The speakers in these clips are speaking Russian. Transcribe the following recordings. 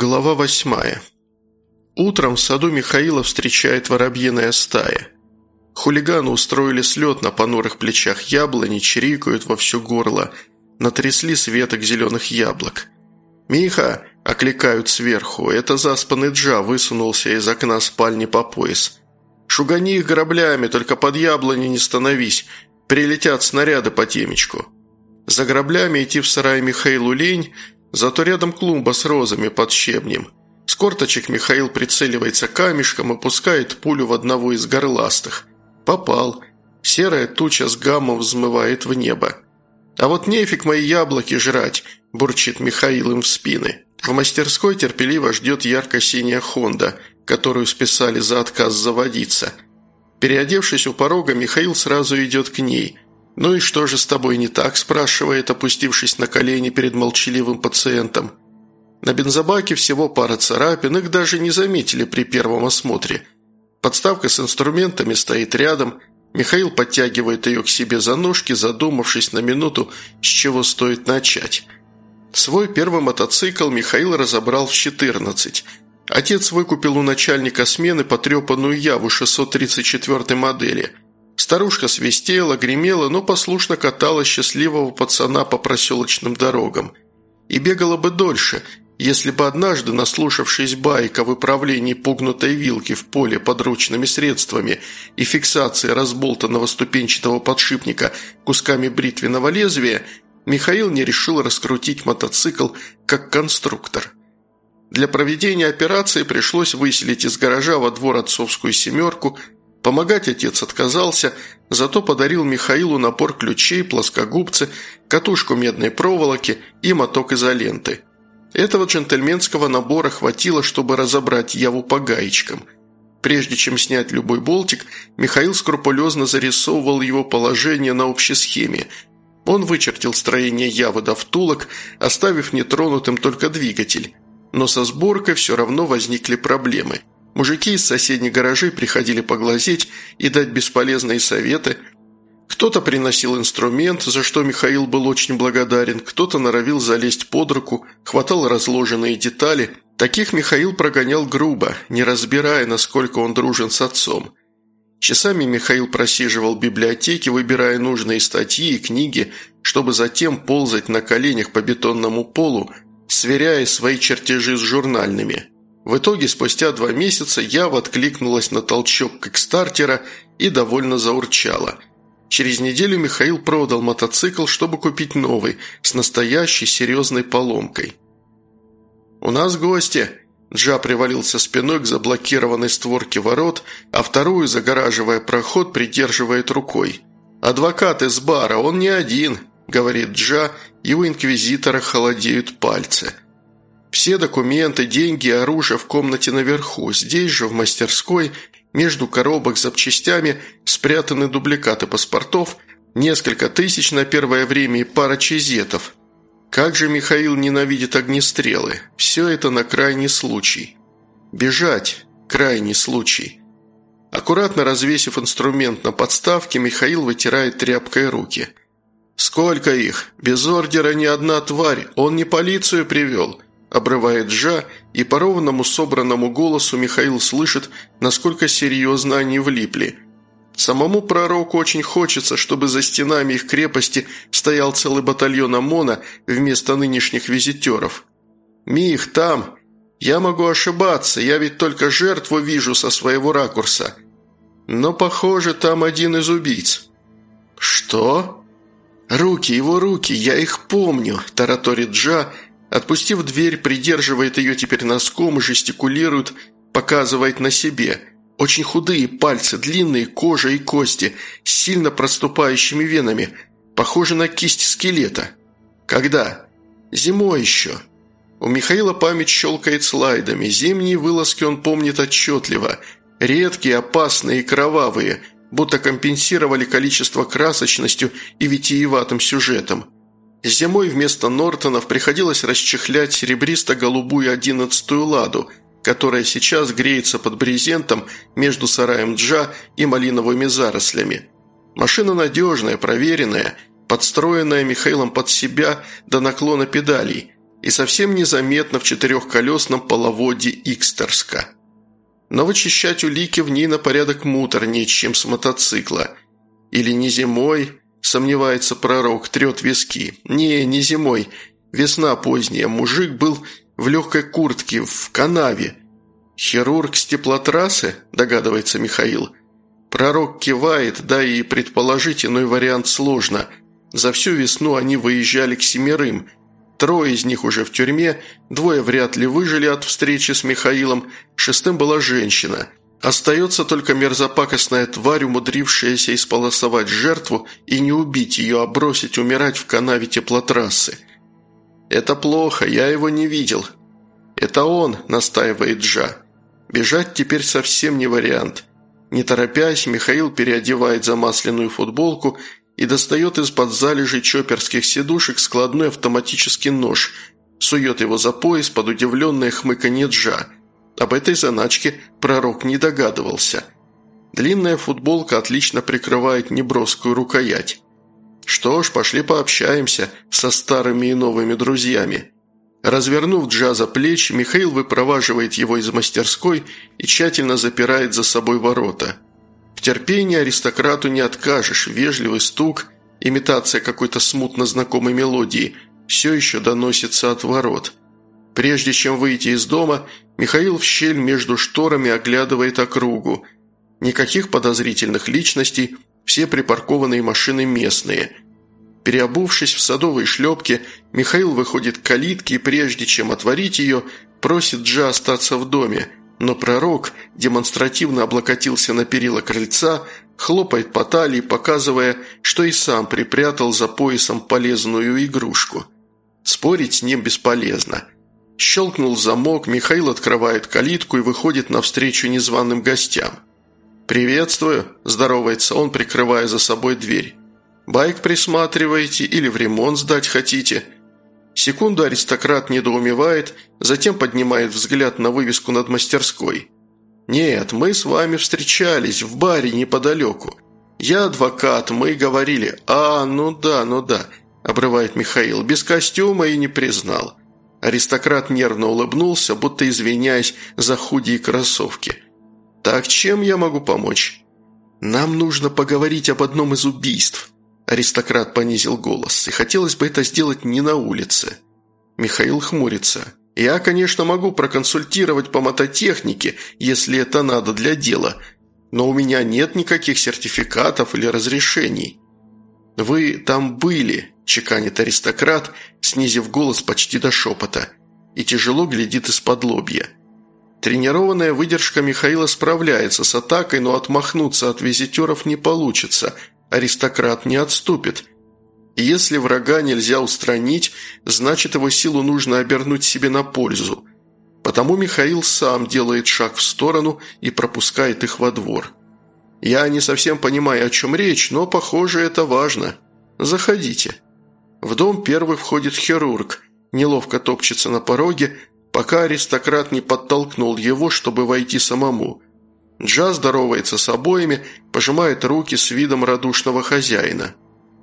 Глава восьмая. Утром в саду Михаила встречает воробьиная стая. Хулиганы устроили слет на понурых плечах яблони, чирикают во все горло, натрясли с веток зеленых яблок. «Миха!» – окликают сверху. Это заспанный Джа высунулся из окна спальни по пояс. «Шугани их граблями, только под яблони не становись. Прилетят снаряды по темечку». За граблями идти в сарай Михаилу лень – Зато рядом клумба с розами под щебнем. С корточек Михаил прицеливается камешком и пускает пулю в одного из горластых. Попал. Серая туча с гаммом взмывает в небо. «А вот нефиг мои яблоки жрать», – бурчит Михаил им в спины. В мастерской терпеливо ждет ярко-синяя «Хонда», которую списали за отказ заводиться. Переодевшись у порога, Михаил сразу идет к ней – «Ну и что же с тобой не так?» – спрашивает, опустившись на колени перед молчаливым пациентом. На бензобаке всего пара царапин, их даже не заметили при первом осмотре. Подставка с инструментами стоит рядом. Михаил подтягивает ее к себе за ножки, задумавшись на минуту, с чего стоит начать. Свой первый мотоцикл Михаил разобрал в 14. Отец выкупил у начальника смены потрепанную Яву 634 модели – Старушка свистела, гремела, но послушно катала счастливого пацана по проселочным дорогам. И бегала бы дольше, если бы однажды, наслушавшись байка в выправлении пугнутой вилки в поле подручными средствами и фиксации разболтанного ступенчатого подшипника кусками бритвенного лезвия, Михаил не решил раскрутить мотоцикл как конструктор. Для проведения операции пришлось выселить из гаража во двор отцовскую «семерку», Помогать отец отказался, зато подарил Михаилу напор ключей, плоскогубцы, катушку медной проволоки и моток изоленты. Этого джентльменского набора хватило, чтобы разобрать Яву по гаечкам. Прежде чем снять любой болтик, Михаил скрупулезно зарисовывал его положение на общей схеме. Он вычертил строение Явы до втулок, оставив нетронутым только двигатель. Но со сборкой все равно возникли проблемы – Мужики из соседних гаражей приходили поглазеть и дать бесполезные советы. Кто-то приносил инструмент, за что Михаил был очень благодарен, кто-то норовил залезть под руку, хватал разложенные детали. Таких Михаил прогонял грубо, не разбирая, насколько он дружен с отцом. Часами Михаил просиживал в библиотеке, выбирая нужные статьи и книги, чтобы затем ползать на коленях по бетонному полу, сверяя свои чертежи с журнальными – в итоге, спустя два месяца, Ява откликнулась на толчок кикстартера и довольно заурчала. Через неделю Михаил продал мотоцикл, чтобы купить новый, с настоящей серьезной поломкой. «У нас гости!» Джа привалился спиной к заблокированной створке ворот, а вторую, загораживая проход, придерживает рукой. «Адвокат из бара, он не один», — говорит Джа, и у инквизитора холодеют пальцы – все документы, деньги оружие в комнате наверху. Здесь же, в мастерской, между коробок с запчастями спрятаны дубликаты паспортов, несколько тысяч на первое время и пара чизетов. Как же Михаил ненавидит огнестрелы. Все это на крайний случай. Бежать – крайний случай. Аккуратно развесив инструмент на подставке, Михаил вытирает тряпкой руки. «Сколько их? Без ордера ни одна тварь. Он не полицию привел. Обрывает Жа, и по ровному собранному голосу Михаил слышит, насколько серьезно они влипли. Самому пророку очень хочется, чтобы за стенами их крепости стоял целый батальон ОМОНа вместо нынешних визитеров. «Мих, там! Я могу ошибаться, я ведь только жертву вижу со своего ракурса. Но, похоже, там один из убийц». «Что?» «Руки, его руки, я их помню», – тараторит Джа – Отпустив дверь, придерживает ее теперь носком и жестикулирует, показывает на себе. Очень худые пальцы, длинные, кожа и кости, с сильно проступающими венами, похожи на кисть скелета. Когда? Зимой еще. У Михаила память щелкает слайдами, зимние вылазки он помнит отчетливо, редкие, опасные и кровавые, будто компенсировали количество красочностью и витиеватым сюжетом. Зимой вместо Нортонов приходилось расчехлять серебристо-голубую одиннадцатую ладу, которая сейчас греется под брезентом между сараем Джа и малиновыми зарослями. Машина надежная, проверенная, подстроенная Михаилом под себя до наклона педалей. и совсем незаметно в четырехколесном половоде Икстерска. Но вычищать улики в ней на порядок муторнее, чем с мотоцикла. Или не зимой, сомневается пророк, трет виски. Не, не зимой, весна поздняя, мужик был в легкой куртке, в канаве. «Хирург с теплотрассы?» – догадывается Михаил. Пророк кивает, да и предположить иной вариант сложно. За всю весну они выезжали к семерым. Трое из них уже в тюрьме, двое вряд ли выжили от встречи с Михаилом, шестым была женщина. Остается только мерзопакостная тварь, умудрившаяся исполосовать жертву и не убить ее, а бросить умирать в канаве теплотрассы. «Это плохо, я его не видел». «Это он», – настаивает Джа. «Бежать теперь совсем не вариант». Не торопясь, Михаил переодевает замасленную футболку и достает из-под залежей чоперских сидушек складной автоматический нож, сует его за пояс под удивленное хмыканье Джа. Об этой заначке пророк не догадывался. Длинная футболка отлично прикрывает неброскую рукоять. Что ж, пошли пообщаемся со старыми и новыми друзьями. Развернув Джаза плеч, Михаил выпроваживает его из мастерской и тщательно запирает за собой ворота – в терпении аристократу не откажешь, вежливый стук, имитация какой-то смутно знакомой мелодии все еще доносится от ворот. Прежде чем выйти из дома, Михаил в щель между шторами оглядывает округу. Никаких подозрительных личностей, все припаркованные машины местные. Переобувшись в садовые шлепки, Михаил выходит к калитке и прежде чем отворить ее, просит Джа остаться в доме – но пророк демонстративно облокотился на перила крыльца, хлопает по талии, показывая, что и сам припрятал за поясом полезную игрушку. Спорить с ним бесполезно. Щелкнул замок, Михаил открывает калитку и выходит навстречу незваным гостям. «Приветствую», – здоровается он, прикрывая за собой дверь. «Байк присматриваете или в ремонт сдать хотите?» Секунду аристократ недоумевает, затем поднимает взгляд на вывеску над мастерской. «Нет, мы с вами встречались в баре неподалеку. Я адвокат, мы говорили. А, ну да, ну да», – обрывает Михаил, – «без костюма и не признал». Аристократ нервно улыбнулся, будто извиняясь за худие кроссовки. «Так чем я могу помочь?» «Нам нужно поговорить об одном из убийств», Аристократ понизил голос, и хотелось бы это сделать не на улице. Михаил хмурится. «Я, конечно, могу проконсультировать по мототехнике, если это надо для дела, но у меня нет никаких сертификатов или разрешений». «Вы там были», – чеканит аристократ, снизив голос почти до шепота, и тяжело глядит из-под лобья. Тренированная выдержка Михаила справляется с атакой, но отмахнуться от визитеров не получится – аристократ не отступит. Если врага нельзя устранить, значит его силу нужно обернуть себе на пользу. Потому Михаил сам делает шаг в сторону и пропускает их во двор. Я не совсем понимаю, о чем речь, но, похоже, это важно. Заходите. В дом первый входит хирург, неловко топчется на пороге, пока аристократ не подтолкнул его, чтобы войти самому – Джа здоровается с обоими, пожимает руки с видом радушного хозяина.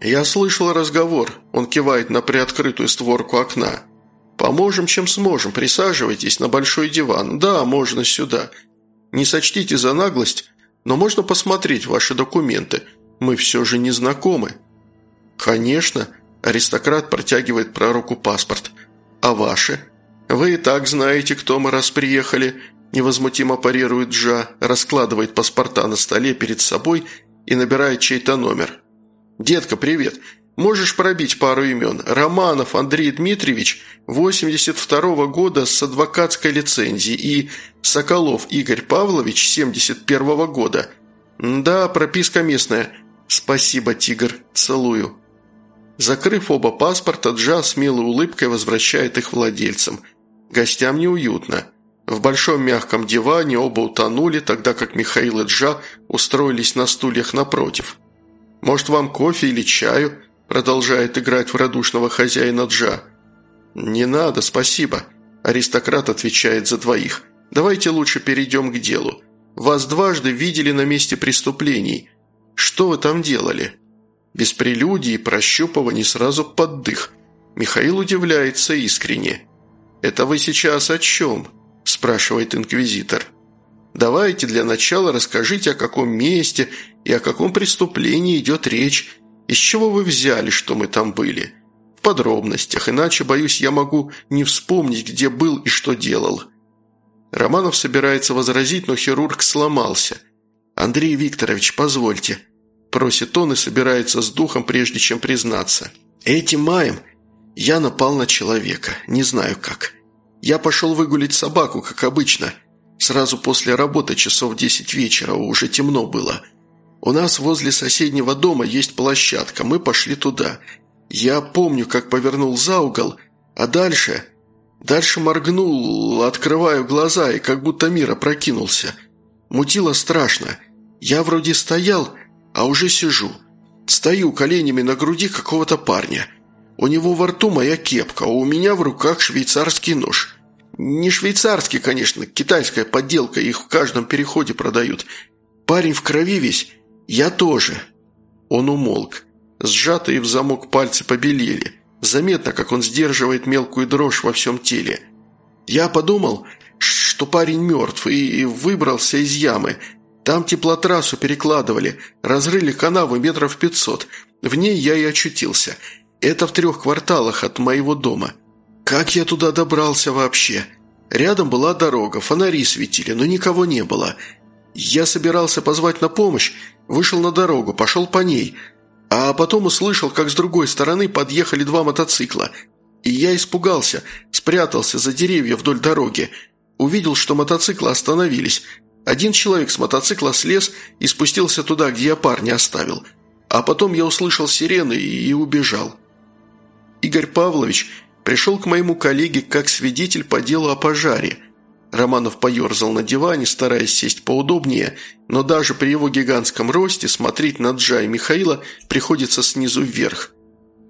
«Я слышал разговор», – он кивает на приоткрытую створку окна. «Поможем, чем сможем, присаживайтесь на большой диван. Да, можно сюда. Не сочтите за наглость, но можно посмотреть ваши документы. Мы все же не знакомы». «Конечно», – аристократ протягивает пророку паспорт. «А ваши?» «Вы и так знаете, кто мы раз приехали невозмутимо парирует Джа, раскладывает паспорта на столе перед собой и набирает чей-то номер. «Детка, привет. Можешь пробить пару имен? Романов Андрей Дмитриевич, 82-го года с адвокатской лицензией и Соколов Игорь Павлович, 71-го года. Да, прописка местная. Спасибо, тигр. Целую». Закрыв оба паспорта, Джа с улыбкой возвращает их владельцам. Гостям неуютно. В большом мягком диване оба утонули, тогда как Михаил и Джа устроились на стульях напротив. «Может, вам кофе или чаю?» – продолжает играть в радушного хозяина Джа. «Не надо, спасибо», – аристократ отвечает за двоих. «Давайте лучше перейдем к делу. Вас дважды видели на месте преступлений. Что вы там делали?» Без прелюдий и прощупываний сразу под дых. Михаил удивляется искренне. «Это вы сейчас о чем?» – спрашивает инквизитор. «Давайте для начала расскажите, о каком месте и о каком преступлении идет речь, из чего вы взяли, что мы там были. В подробностях, иначе, боюсь, я могу не вспомнить, где был и что делал». Романов собирается возразить, но хирург сломался. «Андрей Викторович, позвольте», – просит он и собирается с духом, прежде чем признаться. «Этим маем я напал на человека, не знаю как. Я пошел выгулить собаку, как обычно. Сразу после работы, часов десять вечера, уже темно было. У нас возле соседнего дома есть площадка, мы пошли туда. Я помню, как повернул за угол, а дальше... Дальше моргнул, открываю глаза, и как будто мир опрокинулся. Мутило страшно. Я вроде стоял, а уже сижу. Стою коленями на груди какого-то парня. У него во рту моя кепка, а у меня в руках швейцарский нож. Не швейцарский, конечно, китайская подделка, их в каждом переходе продают. Парень в крови весь, я тоже». Он умолк. Сжатые в замок пальцы побелели. Заметно, как он сдерживает мелкую дрожь во всем теле. Я подумал, что парень мертв, и выбрался из ямы. Там теплотрассу перекладывали, разрыли канаву метров пятьсот. В ней я и очутился. Это в трех кварталах от моего дома. Как я туда добрался вообще? Рядом была дорога, фонари светили, но никого не было. Я собирался позвать на помощь, вышел на дорогу, пошел по ней, а потом услышал, как с другой стороны подъехали два мотоцикла. И я испугался, спрятался за деревья вдоль дороги. Увидел, что мотоциклы остановились. Один человек с мотоцикла слез и спустился туда, где я парня оставил. А потом я услышал сирены и убежал. Игорь Павлович пришел к моему коллеге как свидетель по делу о пожаре. Романов поерзал на диване, стараясь сесть поудобнее, но даже при его гигантском росте смотреть на Джа и Михаила приходится снизу вверх.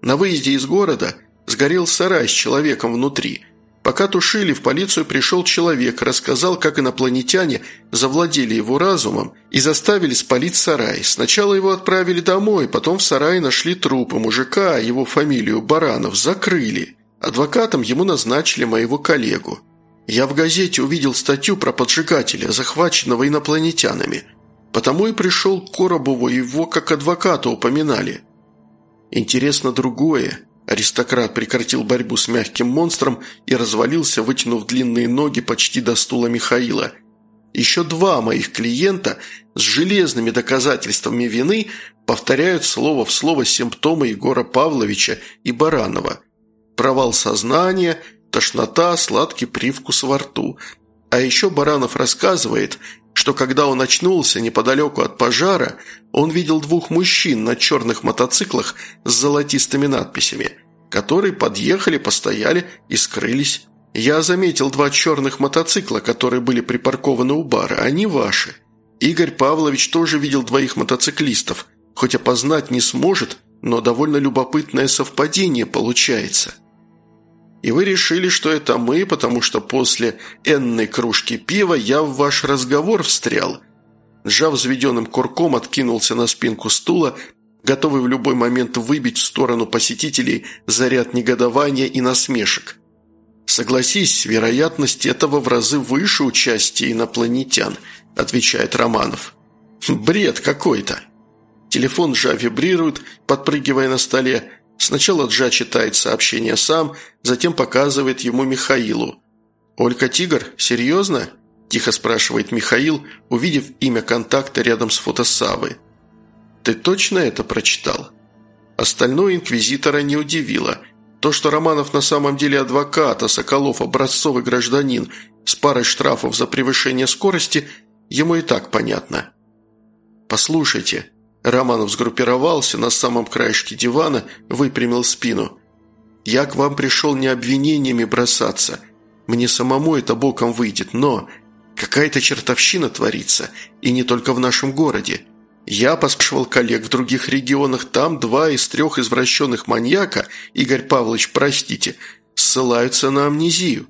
На выезде из города сгорел сарай с человеком внутри – Пока тушили, в полицию пришел человек, рассказал, как инопланетяне завладели его разумом и заставили спалить сарай. Сначала его отправили домой, потом в сарае нашли трупы мужика, его фамилию Баранов закрыли. Адвокатом ему назначили моего коллегу. Я в газете увидел статью про поджигателя, захваченного инопланетянами. Потому и пришел к Коробову, его как адвоката упоминали. Интересно другое. Аристократ прекратил борьбу с мягким монстром и развалился, вытянув длинные ноги почти до стула Михаила. Еще два моих клиента с железными доказательствами вины повторяют слово в слово симптомы Егора Павловича и Баранова. Провал сознания, тошнота, сладкий привкус во рту. А еще Баранов рассказывает, что когда он очнулся неподалеку от пожара, он видел двух мужчин на черных мотоциклах с золотистыми надписями, которые подъехали, постояли и скрылись. Я заметил два черных мотоцикла, которые были припаркованы у бара, они ваши. Игорь Павлович тоже видел двоих мотоциклистов, хоть опознать не сможет, но довольно любопытное совпадение получается. И вы решили, что это мы, потому что после энной кружки пива я в ваш разговор встрял». Сжав взведенным курком, откинулся на спинку стула, готовый в любой момент выбить в сторону посетителей заряд негодования и насмешек. «Согласись, вероятность этого в разы выше участия инопланетян», – отвечает Романов. «Бред какой-то». Телефон Жа вибрирует, подпрыгивая на столе. Сначала Джа читает сообщение сам, затем показывает ему Михаилу. «Олька Тигр? Серьезно?» – тихо спрашивает Михаил, увидев имя контакта рядом с фото Савы. «Ты точно это прочитал?» Остальное инквизитора не удивило. То, что Романов на самом деле адвокат, а Соколов – образцовый гражданин с парой штрафов за превышение скорости, ему и так понятно. «Послушайте», Романов сгруппировался на самом краешке дивана, выпрямил спину. «Я к вам пришел не обвинениями бросаться. Мне самому это боком выйдет, но какая-то чертовщина творится, и не только в нашем городе. Я поспрашивал коллег в других регионах, там два из трех извращенных маньяка, Игорь Павлович, простите, ссылаются на амнезию.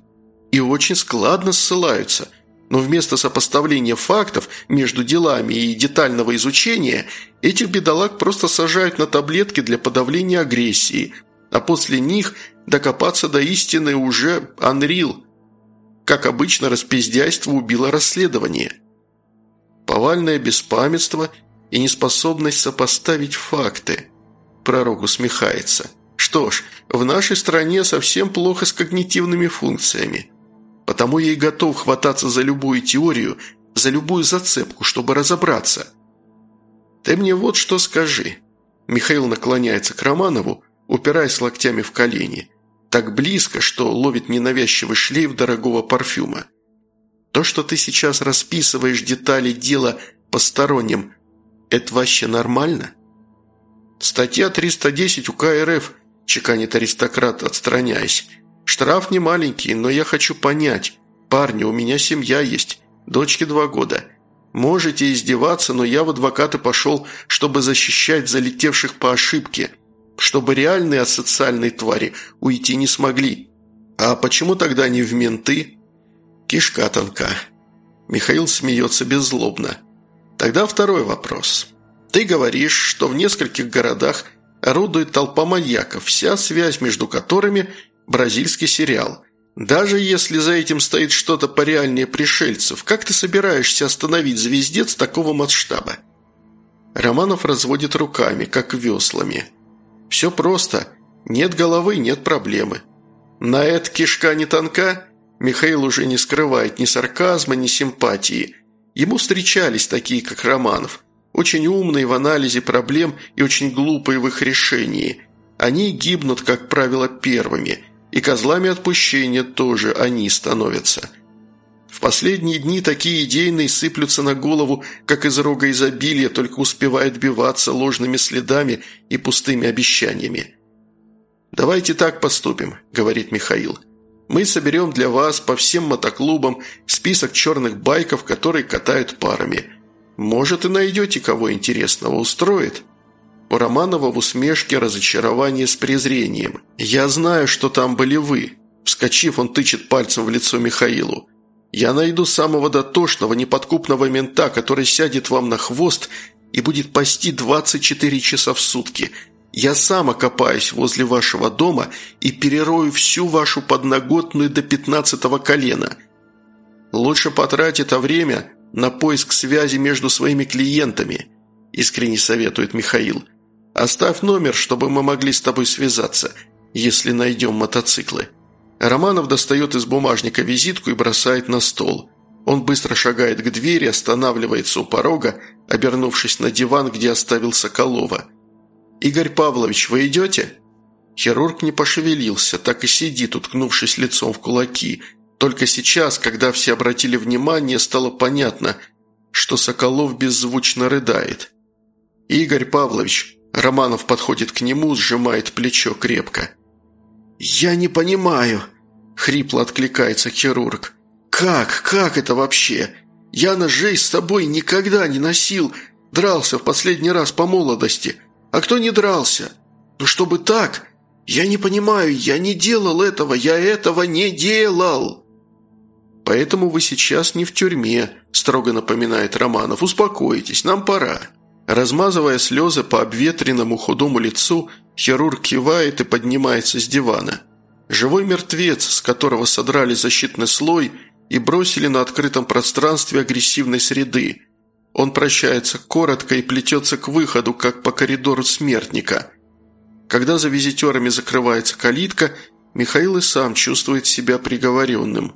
И очень складно ссылаются. Но вместо сопоставления фактов между делами и детального изучения этих бедолаг просто сажают на таблетки для подавления агрессии, а после них докопаться до истины уже Анрил. Как обычно, распиздяйство убило расследование. Повальное беспамятство и неспособность сопоставить факты. Пророк усмехается. Что ж, в нашей стране совсем плохо с когнитивными функциями. Потому я и готов хвататься за любую теорию, за любую зацепку, чтобы разобраться. Ты мне вот что скажи. Михаил наклоняется к Романову, упираясь локтями в колени. Так близко, что ловит ненавязчивый шлейф дорогого парфюма. То, что ты сейчас расписываешь детали дела посторонним, это вообще нормально? Статья 310 УК РФ, чеканит аристократ, отстраняясь. Штраф не маленький, но я хочу понять. Парни, у меня семья есть, дочке два года. Можете издеваться, но я в адвокаты пошел, чтобы защищать залетевших по ошибке, чтобы реальные асоциальные твари уйти не смогли. А почему тогда не в менты? Кишка тонка. Михаил смеется беззлобно. Тогда второй вопрос. Ты говоришь, что в нескольких городах орудует толпа маньяков, вся связь между которыми – бразильский сериал. Даже если за этим стоит что-то пореальнее пришельцев, как ты собираешься остановить звездец такого масштаба? Романов разводит руками, как веслами. Все просто. Нет головы – нет проблемы. На это кишка не тонка? Михаил уже не скрывает ни сарказма, ни симпатии. Ему встречались такие, как Романов. Очень умные в анализе проблем и очень глупые в их решении. Они гибнут, как правило, первыми – и козлами отпущения тоже они становятся. В последние дни такие идейные сыплются на голову, как из рога изобилия, только успевают биваться ложными следами и пустыми обещаниями. «Давайте так поступим», – говорит Михаил. «Мы соберем для вас по всем мотоклубам список черных байков, которые катают парами. Может, и найдете кого интересного устроит». Романова в усмешке разочарование с презрением. «Я знаю, что там были вы». Вскочив, он тычет пальцем в лицо Михаилу. «Я найду самого дотошного, неподкупного мента, который сядет вам на хвост и будет пасти 24 часа в сутки. Я сам окопаюсь возле вашего дома и перерою всю вашу подноготную до пятнадцатого колена. Лучше потратить это время на поиск связи между своими клиентами», искренне советует Михаил – Оставь номер, чтобы мы могли с тобой связаться, если найдем мотоциклы». Романов достает из бумажника визитку и бросает на стол. Он быстро шагает к двери, останавливается у порога, обернувшись на диван, где оставил Соколова. «Игорь Павлович, вы идете?» Хирург не пошевелился, так и сидит, уткнувшись лицом в кулаки. Только сейчас, когда все обратили внимание, стало понятно, что Соколов беззвучно рыдает. «Игорь Павлович, Романов подходит к нему, сжимает плечо крепко. «Я не понимаю», – хрипло откликается хирург. «Как? Как это вообще? Я ножей с собой никогда не носил. Дрался в последний раз по молодости. А кто не дрался? Ну, чтобы так? Я не понимаю, я не делал этого, я этого не делал!» «Поэтому вы сейчас не в тюрьме», – строго напоминает Романов. «Успокойтесь, нам пора». Размазывая слезы по обветренному худому лицу, хирург кивает и поднимается с дивана. Живой мертвец, с которого содрали защитный слой и бросили на открытом пространстве агрессивной среды. Он прощается коротко и плетется к выходу, как по коридору смертника. Когда за визитерами закрывается калитка, Михаил и сам чувствует себя приговоренным.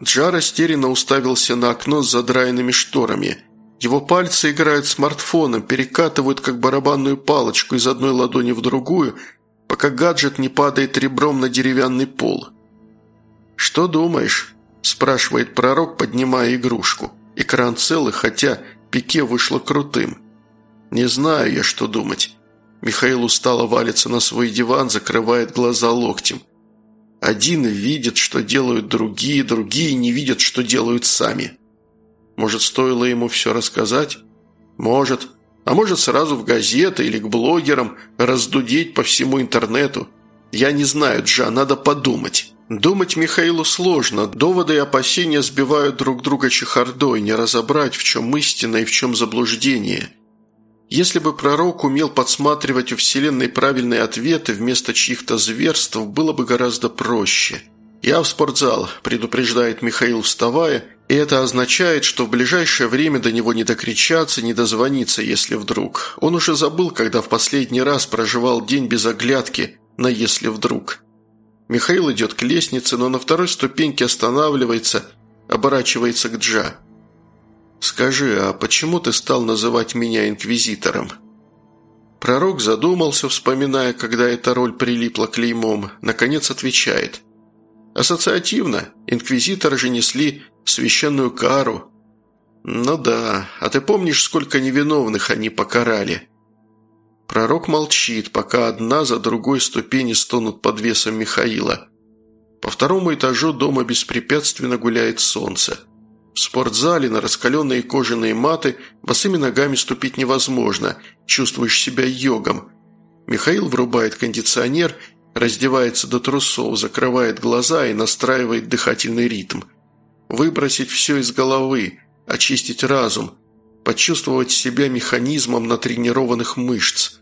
Джа растерянно уставился на окно с задраенными шторами – его пальцы играют смартфоном, перекатывают как барабанную палочку из одной ладони в другую, пока гаджет не падает ребром на деревянный пол. «Что думаешь?» – спрашивает пророк, поднимая игрушку. Экран целый, хотя пике вышло крутым. «Не знаю я, что думать». Михаил устало валится на свой диван, закрывает глаза локтем. Один видит, что делают другие, другие не видят, что делают сами. Может, стоило ему все рассказать? Может. А может, сразу в газеты или к блогерам раздудить по всему интернету? Я не знаю, Джа, надо подумать. Думать Михаилу сложно, доводы и опасения сбивают друг друга чехардой, не разобрать, в чем истина и в чем заблуждение. Если бы пророк умел подсматривать у Вселенной правильные ответы вместо чьих-то зверств, было бы гораздо проще. «Я в спортзал», – предупреждает Михаил, вставая, и это означает, что в ближайшее время до него не докричаться, не дозвониться, если вдруг. Он уже забыл, когда в последний раз проживал день без оглядки на «если вдруг». Михаил идет к лестнице, но на второй ступеньке останавливается, оборачивается к Джа. «Скажи, а почему ты стал называть меня инквизитором?» Пророк задумался, вспоминая, когда эта роль прилипла клеймом, наконец отвечает. «Ассоциативно. Инквизиторы же несли священную кару». «Ну да, а ты помнишь, сколько невиновных они покарали?» Пророк молчит, пока одна за другой ступени стонут под весом Михаила. По второму этажу дома беспрепятственно гуляет солнце. В спортзале на раскаленные кожаные маты босыми ногами ступить невозможно, чувствуешь себя йогом. Михаил врубает кондиционер, раздевается до трусов, закрывает глаза и настраивает дыхательный ритм. Выбросить все из головы, очистить разум, почувствовать себя механизмом натренированных мышц.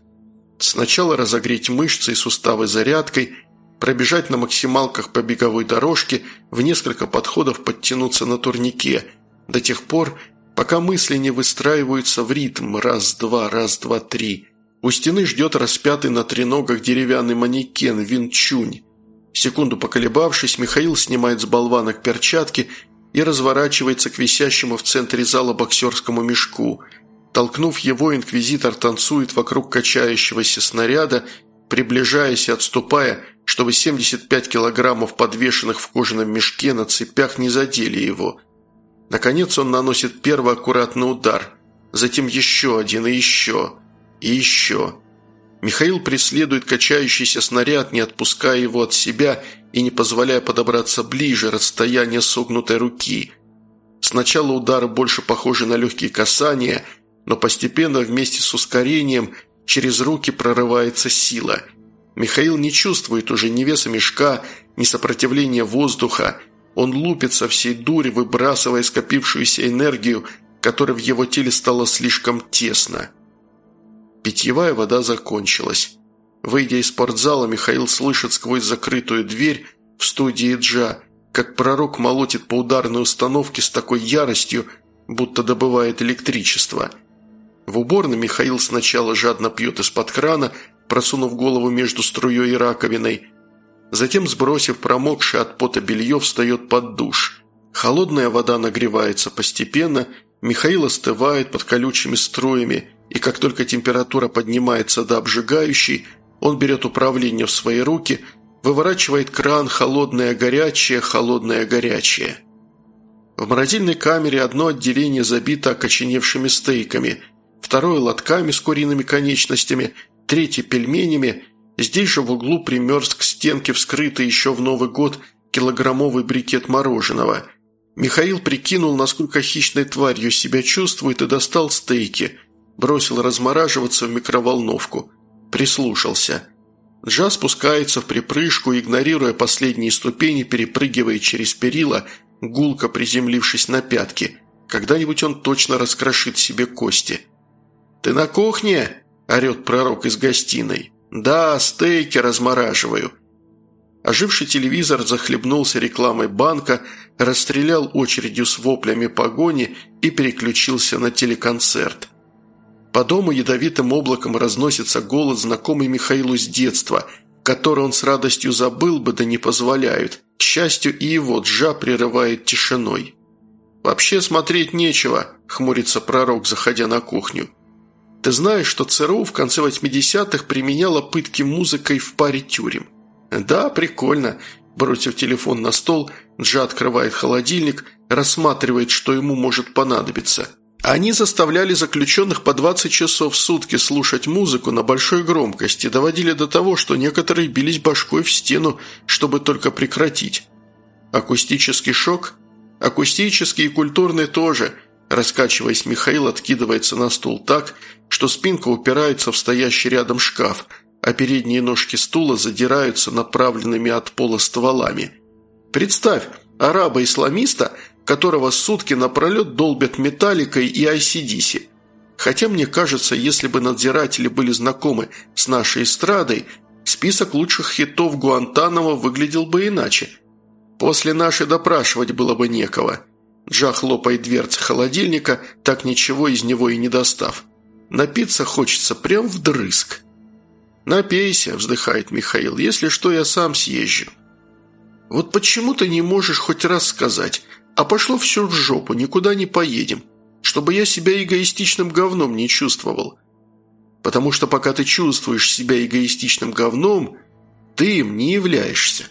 Сначала разогреть мышцы и суставы зарядкой – пробежать на максималках по беговой дорожке, в несколько подходов подтянуться на турнике, до тех пор, пока мысли не выстраиваются в ритм «раз-два, раз-два, три». У стены ждет распятый на треногах деревянный манекен Винчунь. Секунду поколебавшись, Михаил снимает с болванок перчатки и разворачивается к висящему в центре зала боксерскому мешку. Толкнув его, инквизитор танцует вокруг качающегося снаряда, приближаясь и отступая – чтобы 75 килограммов, подвешенных в кожаном мешке на цепях, не задели его. Наконец он наносит первый аккуратный удар, затем еще один и еще, и еще. Михаил преследует качающийся снаряд, не отпуская его от себя и не позволяя подобраться ближе расстояния согнутой руки. Сначала удары больше похожи на легкие касания, но постепенно вместе с ускорением через руки прорывается сила – Михаил не чувствует уже ни веса мешка, ни сопротивления воздуха. Он лупит со всей дури, выбрасывая скопившуюся энергию, которой в его теле стало слишком тесно. Питьевая вода закончилась. Выйдя из спортзала, Михаил слышит сквозь закрытую дверь в студии Джа, как пророк молотит по ударной установке с такой яростью, будто добывает электричество. В уборной Михаил сначала жадно пьет из-под крана, просунув голову между струей и раковиной. Затем, сбросив промокшее от пота белье, встает под душ. Холодная вода нагревается постепенно, Михаил остывает под колючими струями, и как только температура поднимается до обжигающей, он берет управление в свои руки, выворачивает кран «холодное горячее, холодное горячее». В морозильной камере одно отделение забито окоченевшими стейками, второе – лотками с куриными конечностями – третий – пельменями. Здесь же в углу примерз к стенке вскрытый еще в Новый год килограммовый брикет мороженого. Михаил прикинул, насколько хищной тварью себя чувствует, и достал стейки. Бросил размораживаться в микроволновку. Прислушался. Джа спускается в припрыжку, игнорируя последние ступени, перепрыгивая через перила, гулко приземлившись на пятки. Когда-нибудь он точно раскрошит себе кости. «Ты на кухне?» – орет пророк из гостиной. «Да, стейки размораживаю». Оживший телевизор захлебнулся рекламой банка, расстрелял очередью с воплями погони и переключился на телеконцерт. По дому ядовитым облаком разносится голос, знакомый Михаилу с детства, который он с радостью забыл бы, да не позволяют. К счастью, и его джа прерывает тишиной. «Вообще смотреть нечего», – хмурится пророк, заходя на кухню. Ты знаешь, что ЦРУ в конце 80-х применяла пытки музыкой в паре тюрем? Да, прикольно. Бросив телефон на стол, Джа открывает холодильник, рассматривает, что ему может понадобиться. Они заставляли заключенных по 20 часов в сутки слушать музыку на большой громкости, доводили до того, что некоторые бились башкой в стену, чтобы только прекратить. Акустический шок? Акустический и культурный тоже – Раскачиваясь, Михаил откидывается на стул так, что спинка упирается в стоящий рядом шкаф, а передние ножки стула задираются направленными от пола стволами. Представь, араба-исламиста, которого сутки напролет долбят металликой и ICDC. Хотя мне кажется, если бы надзиратели были знакомы с нашей эстрадой, список лучших хитов Гуантанамо выглядел бы иначе. После нашей допрашивать было бы некого. Джа хлопает дверцы холодильника, так ничего из него и не достав. Напиться хочется прям вдрызг. «Напейся», – вздыхает Михаил, – «если что, я сам съезжу». «Вот почему ты не можешь хоть раз сказать, а пошло все в жопу, никуда не поедем, чтобы я себя эгоистичным говном не чувствовал. Потому что пока ты чувствуешь себя эгоистичным говном, ты им не являешься».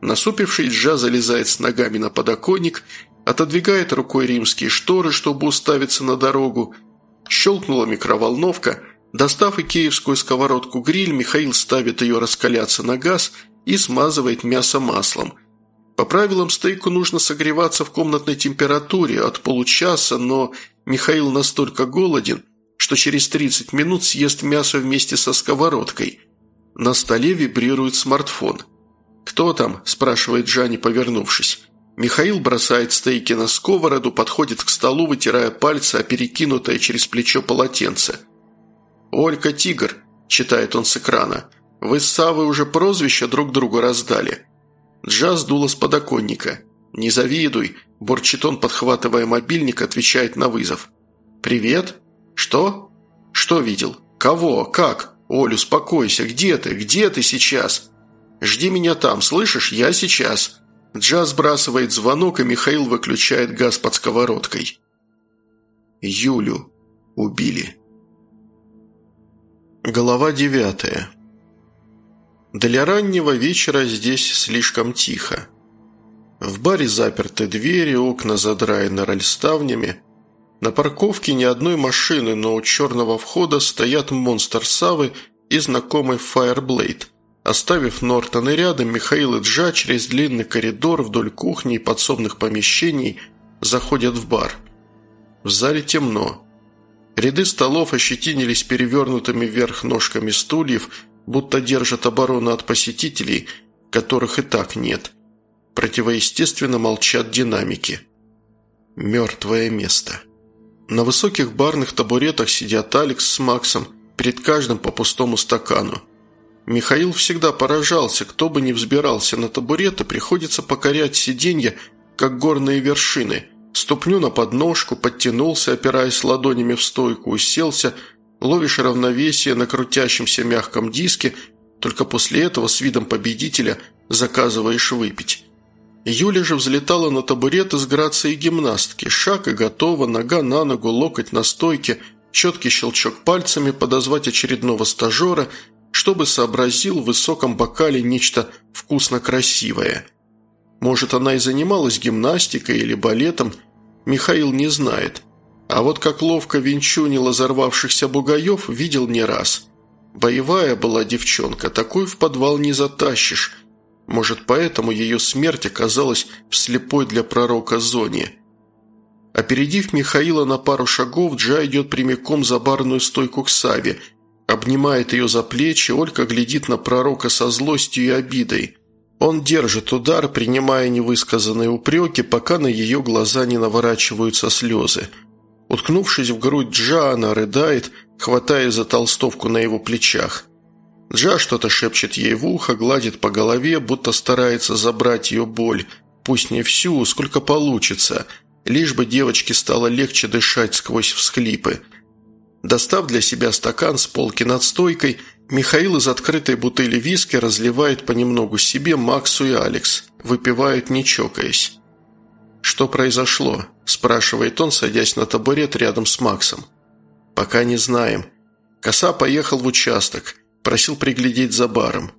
Насупившись, Джа залезает с ногами на подоконник, отодвигает рукой римские шторы, чтобы уставиться на дорогу. Щелкнула микроволновка – Достав икеевскую сковородку-гриль, Михаил ставит ее раскаляться на газ и смазывает мясо маслом. По правилам стейку нужно согреваться в комнатной температуре от получаса, но Михаил настолько голоден, что через 30 минут съест мясо вместе со сковородкой. На столе вибрирует смартфон. «Кто там?» – спрашивает Джани, повернувшись. Михаил бросает стейки на сковороду, подходит к столу, вытирая пальцы, а перекинутое через плечо полотенце – «Олька Тигр», – читает он с экрана. «Вы с Савой уже прозвища друг другу раздали». Джаз дула с подоконника. «Не завидуй», – борчит он, подхватывая мобильник, отвечает на вызов. «Привет? Что? Что видел? Кого? Как? Оль, успокойся. Где ты? Где ты сейчас? Жди меня там, слышишь? Я сейчас». Джаз сбрасывает звонок, и Михаил выключает газ под сковородкой. Юлю убили. Глава девятая. Для раннего вечера здесь слишком тихо. В баре заперты двери, окна задраены рольставнями. На парковке ни одной машины, но у черного входа стоят монстр Савы и знакомый Fireblade. Оставив Нортона рядом, Михаил и Джа через длинный коридор вдоль кухни и подсобных помещений заходят в бар. В зале темно. Ряды столов ощетинились перевернутыми вверх ножками стульев, будто держат оборону от посетителей, которых и так нет. Противоестественно молчат динамики. Мертвое место. На высоких барных табуретах сидят Алекс с Максом, перед каждым по пустому стакану. Михаил всегда поражался, кто бы ни взбирался на табуреты, приходится покорять сиденья, как горные вершины – Ступню на подножку, подтянулся, опираясь ладонями в стойку, уселся, ловишь равновесие на крутящемся мягком диске, только после этого с видом победителя заказываешь выпить. Юля же взлетала на табурет из грации гимнастки. Шаг и готово, нога на ногу, локоть на стойке, четкий щелчок пальцами подозвать очередного стажера, чтобы сообразил в высоком бокале нечто вкусно-красивое. Может, она и занималась гимнастикой или балетом, Михаил не знает. А вот как ловко венчунила взорвавшихся бугаев, видел не раз. Боевая была девчонка, такой в подвал не затащишь. Может, поэтому ее смерть оказалась в слепой для пророка зоне. Опередив Михаила на пару шагов, Джа идет прямиком за барную стойку к Саве. Обнимает ее за плечи, Олька глядит на пророка со злостью и обидой – он держит удар, принимая невысказанные упреки, пока на ее глаза не наворачиваются слезы. Уткнувшись в грудь Джа, она рыдает, хватая за толстовку на его плечах. Джа что-то шепчет ей в ухо, гладит по голове, будто старается забрать ее боль. Пусть не всю, сколько получится, лишь бы девочке стало легче дышать сквозь всхлипы. Достав для себя стакан с полки над стойкой – Михаил из открытой бутыли виски разливает понемногу себе Максу и Алекс. Выпивают, не чокаясь. «Что произошло?» – спрашивает он, садясь на табурет рядом с Максом. «Пока не знаем. Коса поехал в участок, просил приглядеть за баром.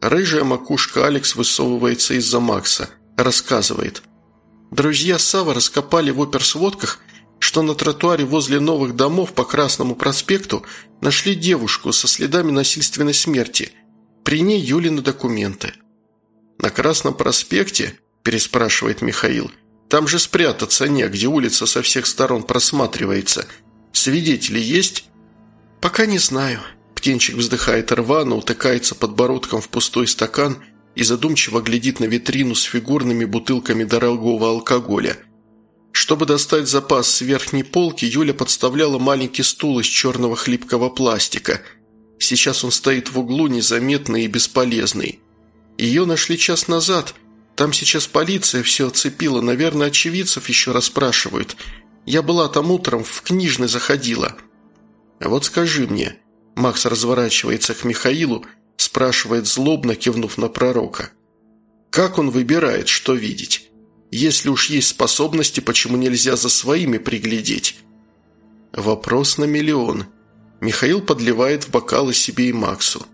Рыжая макушка Алекс высовывается из-за Макса, рассказывает. Друзья Сава раскопали в оперсводках – что на тротуаре возле новых домов по Красному проспекту нашли девушку со следами насильственной смерти. При ней Юлины документы. «На Красном проспекте?» – переспрашивает Михаил. «Там же спрятаться негде, улица со всех сторон просматривается. Свидетели есть?» «Пока не знаю». Птенчик вздыхает рвано, утыкается подбородком в пустой стакан и задумчиво глядит на витрину с фигурными бутылками дорогого алкоголя – Чтобы достать запас с верхней полки, Юля подставляла маленький стул из черного хлипкого пластика. Сейчас он стоит в углу, незаметный и бесполезный. Ее нашли час назад. Там сейчас полиция все оцепила, наверное, очевидцев еще расспрашивают. Я была там утром, в книжной заходила. А вот скажи мне, Макс разворачивается к Михаилу, спрашивает злобно, кивнув на пророка. Как он выбирает, что видеть? Если уж есть способности, почему нельзя за своими приглядеть? Вопрос на миллион. Михаил подливает в бокалы себе и Максу.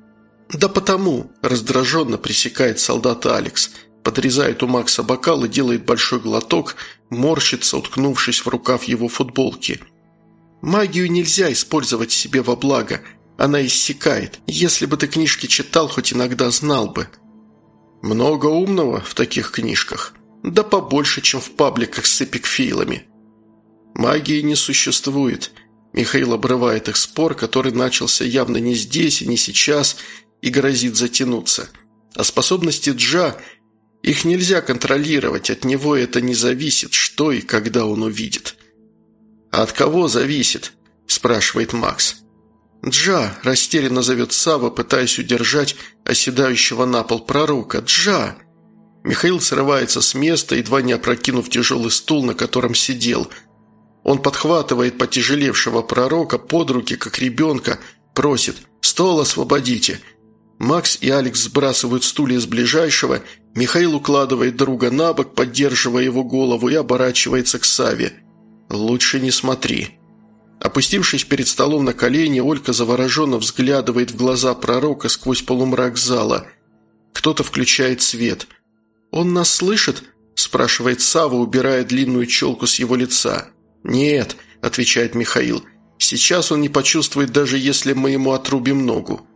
«Да потому!» – раздраженно пресекает солдата Алекс. Подрезает у Макса бокал и делает большой глоток, морщится, уткнувшись в рукав его футболки. «Магию нельзя использовать себе во благо. Она иссякает. Если бы ты книжки читал, хоть иногда знал бы». «Много умного в таких книжках», да побольше, чем в пабликах с эпикфейлами. Магии не существует. Михаил обрывает их спор, который начался явно не здесь и не сейчас и грозит затянуться. А способности Джа, их нельзя контролировать, от него это не зависит, что и когда он увидит. «А от кого зависит?» – спрашивает Макс. «Джа!» – растерянно зовет Сава, пытаясь удержать оседающего на пол пророка. «Джа!» Михаил срывается с места, едва не опрокинув тяжелый стул, на котором сидел. Он подхватывает потяжелевшего пророка под руки, как ребенка, просит «Стол освободите!». Макс и Алекс сбрасывают стулья с ближайшего, Михаил укладывает друга на бок, поддерживая его голову, и оборачивается к Саве. «Лучше не смотри». Опустившись перед столом на колени, Олька завороженно взглядывает в глаза пророка сквозь полумрак зала. Кто-то включает свет – «Он нас слышит?» – спрашивает Сава, убирая длинную челку с его лица. «Нет», – отвечает Михаил. «Сейчас он не почувствует, даже если мы ему отрубим ногу».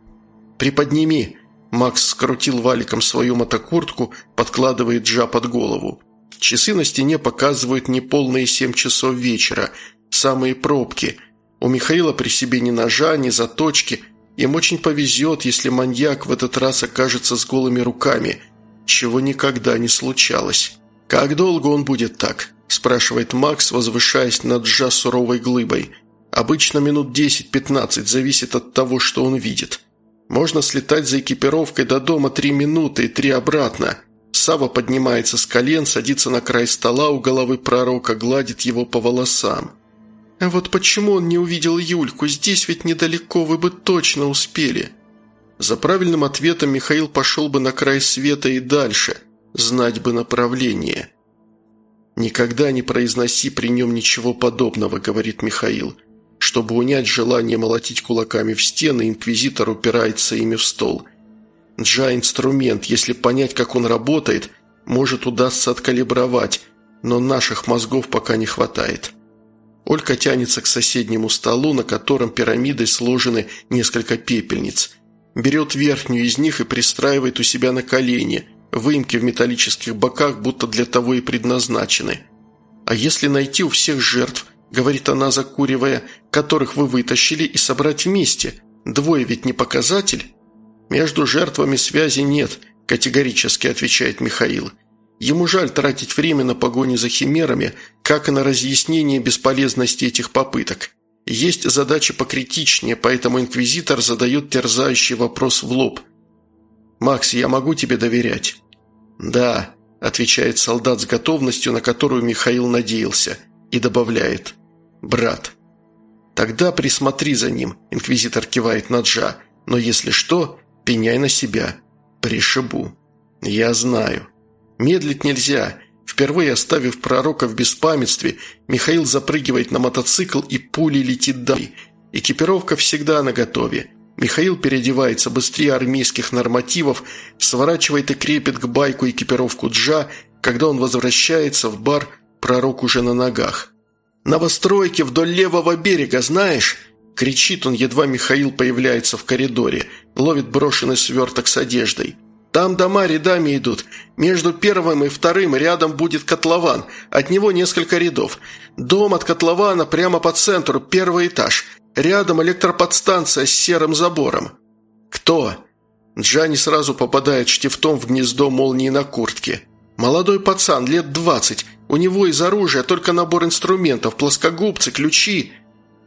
«Приподними», – Макс скрутил валиком свою мотокуртку, подкладывает Джа под голову. Часы на стене показывают неполные семь часов вечера, самые пробки. У Михаила при себе ни ножа, ни заточки. Им очень повезет, если маньяк в этот раз окажется с голыми руками – чего никогда не случалось. «Как долго он будет так?» – спрашивает Макс, возвышаясь над Джа суровой глыбой. «Обычно минут 10-15, зависит от того, что он видит. Можно слетать за экипировкой до дома три минуты и три обратно». Сава поднимается с колен, садится на край стола у головы пророка, гладит его по волосам. «А вот почему он не увидел Юльку? Здесь ведь недалеко, вы бы точно успели». За правильным ответом Михаил пошел бы на край света и дальше, знать бы направление. «Никогда не произноси при нем ничего подобного», — говорит Михаил. Чтобы унять желание молотить кулаками в стены, инквизитор упирается ими в стол. Джа – инструмент, если понять, как он работает, может удастся откалибровать, но наших мозгов пока не хватает. Олька тянется к соседнему столу, на котором пирамидой сложены несколько пепельниц – Берет верхнюю из них и пристраивает у себя на колени. Выемки в металлических боках будто для того и предназначены. «А если найти у всех жертв, — говорит она, закуривая, — которых вы вытащили, и собрать вместе? Двое ведь не показатель?» «Между жертвами связи нет», – категорически отвечает Михаил. Ему жаль тратить время на погони за химерами, как и на разъяснение бесполезности этих попыток. Есть задачи покритичнее, поэтому инквизитор задает терзающий вопрос в лоб. «Макс, я могу тебе доверять?» «Да», – отвечает солдат с готовностью, на которую Михаил надеялся, и добавляет «брат». «Тогда присмотри за ним», – инквизитор кивает на Джа, «но если что, пеняй на себя. Пришибу». «Я знаю». «Медлить нельзя. Впервые оставив пророка в беспамятстве, Михаил запрыгивает на мотоцикл и пулей летит домой. Экипировка всегда наготове. Михаил переодевается быстрее армейских нормативов, сворачивает и крепит к байку экипировку Джа, когда он возвращается в бар, пророк уже на ногах. «Новостройки вдоль левого берега, знаешь?» Кричит он, едва Михаил появляется в коридоре, ловит брошенный сверток с одеждой. Там дома рядами идут. Между первым и вторым рядом будет котлован. От него несколько рядов. Дом от котлована прямо по центру, первый этаж. Рядом электроподстанция с серым забором. Кто? Джани сразу попадает штифтом в гнездо молнии на куртке. Молодой пацан, лет двадцать. У него из оружия только набор инструментов, плоскогубцы, ключи.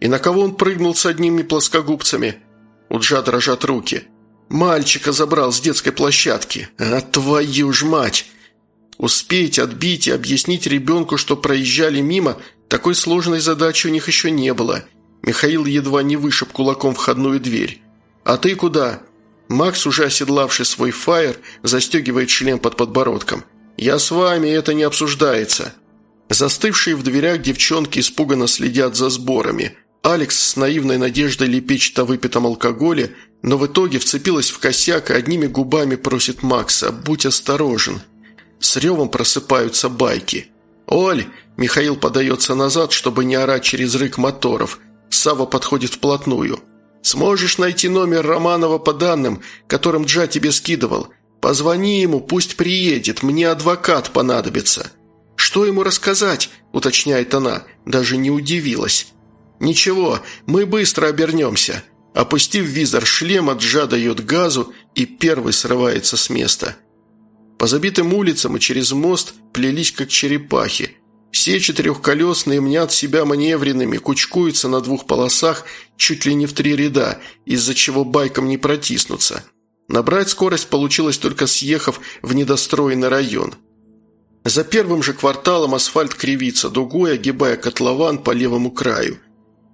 И на кого он прыгнул с одними плоскогубцами? У Джа дрожат руки. Мальчика забрал с детской площадки. А твою ж мать! Успеть отбить и объяснить ребенку, что проезжали мимо, такой сложной задачи у них еще не было. Михаил едва не вышиб кулаком входную дверь. «А ты куда?» Макс, уже оседлавший свой фаер, застегивает шлем под подбородком. «Я с вами, это не обсуждается». Застывшие в дверях девчонки испуганно следят за сборами. Алекс с наивной надеждой лепечет о выпитом алкоголе, но в итоге вцепилась в косяк и одними губами просит Макса «Будь осторожен». С ревом просыпаются байки. «Оль!» – Михаил подается назад, чтобы не орать через рык моторов. Сава подходит вплотную. «Сможешь найти номер Романова по данным, которым Джа тебе скидывал? Позвони ему, пусть приедет, мне адвокат понадобится». «Что ему рассказать?» – уточняет она, даже не удивилась. «Ничего, мы быстро обернемся». Опустив визор шлема, Джа дает газу и первый срывается с места – по забитым улицам и через мост плелись как черепахи. Все четырехколесные мнят себя маневренными, кучкуются на двух полосах чуть ли не в три ряда, из-за чего байкам не протиснуться. Набрать скорость получилось только съехав в недостроенный район. За первым же кварталом асфальт кривится дугой, огибая котлован по левому краю.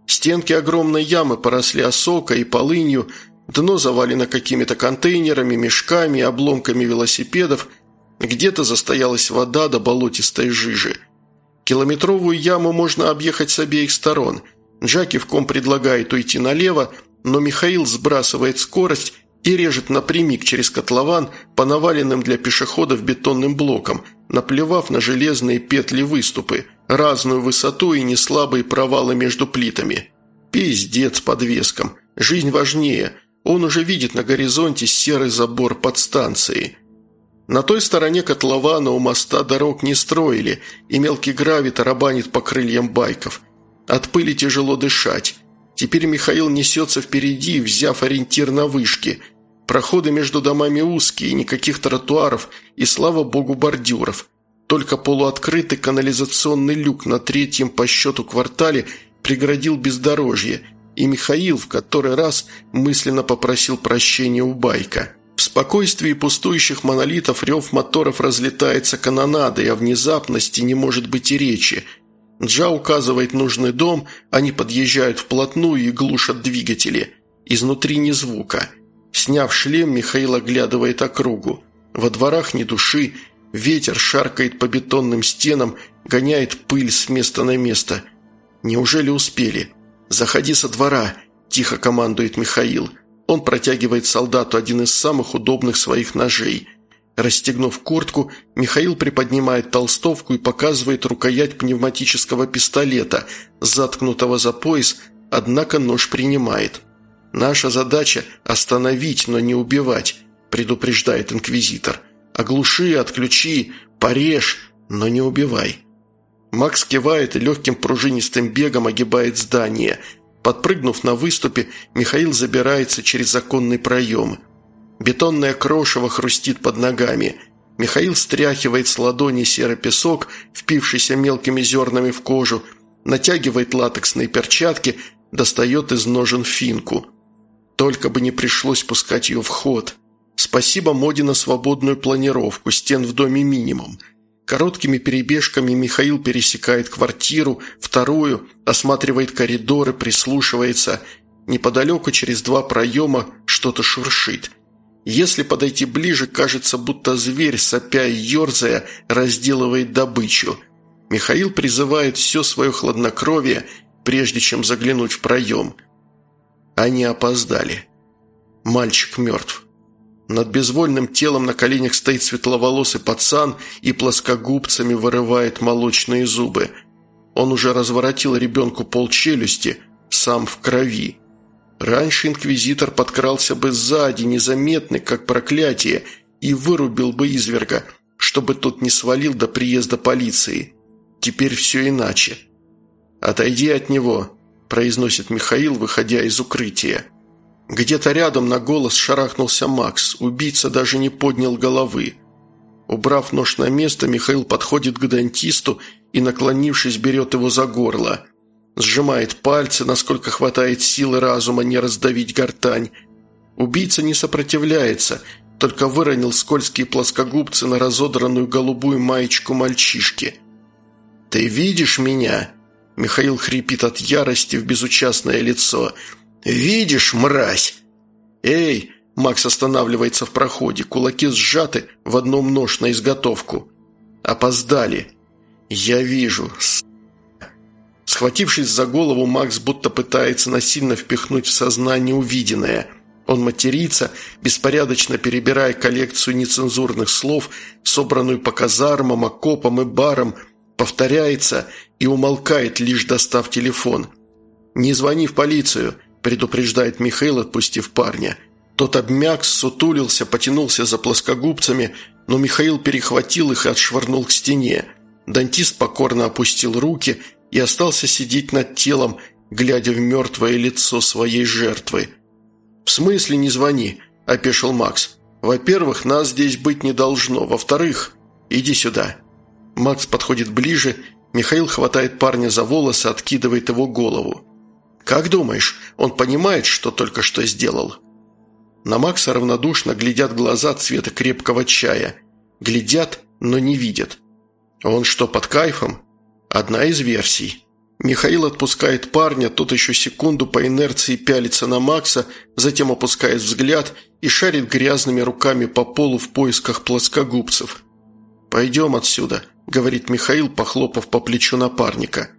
Стенки огромной ямы поросли осокой и полынью, Дно завалено какими-то контейнерами, мешками, обломками велосипедов. Где-то застоялась вода до болотистой жижи. Километровую яму можно объехать с обеих сторон. Джакивком предлагает уйти налево, но Михаил сбрасывает скорость и режет напрямик через котлован по наваленным для пешеходов бетонным блокам, наплевав на железные петли-выступы, разную высоту и неслабые провалы между плитами. Пиздец подвеском. Жизнь важнее – он уже видит на горизонте серый забор подстанции. На той стороне котлована у моста дорог не строили, и мелкий гравий тарабанит по крыльям байков. От пыли тяжело дышать. Теперь Михаил несется впереди, взяв ориентир на вышки. Проходы между домами узкие, никаких тротуаров и, слава богу, бордюров. Только полуоткрытый канализационный люк на третьем по счету квартале преградил бездорожье – и Михаил в который раз мысленно попросил прощения у Байка. В спокойствии пустующих монолитов рев моторов разлетается канонадой, о внезапности не может быть и речи. Джа указывает нужный дом, они подъезжают вплотную и глушат двигатели. Изнутри ни звука. Сняв шлем, Михаил оглядывает округу. Во дворах ни души, ветер шаркает по бетонным стенам, гоняет пыль с места на место. Неужели успели? «Заходи со двора», – тихо командует Михаил. Он протягивает солдату один из самых удобных своих ножей. Расстегнув куртку, Михаил приподнимает толстовку и показывает рукоять пневматического пистолета, заткнутого за пояс, однако нож принимает. «Наша задача – остановить, но не убивать», – предупреждает инквизитор. «Оглуши, отключи, порежь, но не убивай». Макс кивает и легким пружинистым бегом огибает здание. Подпрыгнув на выступе, Михаил забирается через законный проем. Бетонное крошево хрустит под ногами. Михаил стряхивает с ладони серый песок, впившийся мелкими зернами в кожу, натягивает латексные перчатки, достает из ножен финку. Только бы не пришлось пускать ее в ход. Спасибо моде на свободную планировку, стен в доме минимум – Короткими перебежками Михаил пересекает квартиру, вторую, осматривает коридоры, прислушивается. Неподалеку через два проема что-то шуршит. Если подойти ближе, кажется, будто зверь, сопя и ерзая, разделывает добычу. Михаил призывает все свое хладнокровие, прежде чем заглянуть в проем. Они опоздали. Мальчик мертв. Над безвольным телом на коленях стоит светловолосый пацан и плоскогубцами вырывает молочные зубы. Он уже разворотил ребенку полчелюсти, сам в крови. Раньше инквизитор подкрался бы сзади, незаметный, как проклятие, и вырубил бы изверга, чтобы тот не свалил до приезда полиции. Теперь все иначе. «Отойди от него», – произносит Михаил, выходя из укрытия. Где-то рядом на голос шарахнулся Макс. Убийца даже не поднял головы. Убрав нож на место, Михаил подходит к дантисту и, наклонившись, берет его за горло. Сжимает пальцы, насколько хватает силы разума не раздавить гортань. Убийца не сопротивляется, только выронил скользкие плоскогубцы на разодранную голубую маечку мальчишки. «Ты видишь меня?» Михаил хрипит от ярости в безучастное лицо. «Видишь, мразь?» «Эй!» Макс останавливается в проходе, кулаки сжаты, в одном нож на изготовку. «Опоздали!» «Я вижу, с...» Схватившись за голову, Макс будто пытается насильно впихнуть в сознание увиденное. Он матерится, беспорядочно перебирая коллекцию нецензурных слов, собранную по казармам, окопам и барам, повторяется и умолкает, лишь достав телефон. «Не звони в полицию», – предупреждает Михаил, отпустив парня. Тот обмяк, сутулился, потянулся за плоскогубцами, но Михаил перехватил их и отшвырнул к стене. Дантист покорно опустил руки и остался сидеть над телом, глядя в мертвое лицо своей жертвы. «В смысле не звони?» – опешил Макс. «Во-первых, нас здесь быть не должно. Во-вторых, иди сюда». Макс подходит ближе, Михаил хватает парня за волосы, откидывает его голову. «Как думаешь, он понимает, что только что сделал?» На Макса равнодушно глядят глаза цвета крепкого чая. Глядят, но не видят. Он что, под кайфом? Одна из версий. Михаил отпускает парня, тот еще секунду по инерции пялится на Макса, затем опускает взгляд и шарит грязными руками по полу в поисках плоскогубцев. «Пойдем отсюда», — говорит Михаил, похлопав по плечу напарника.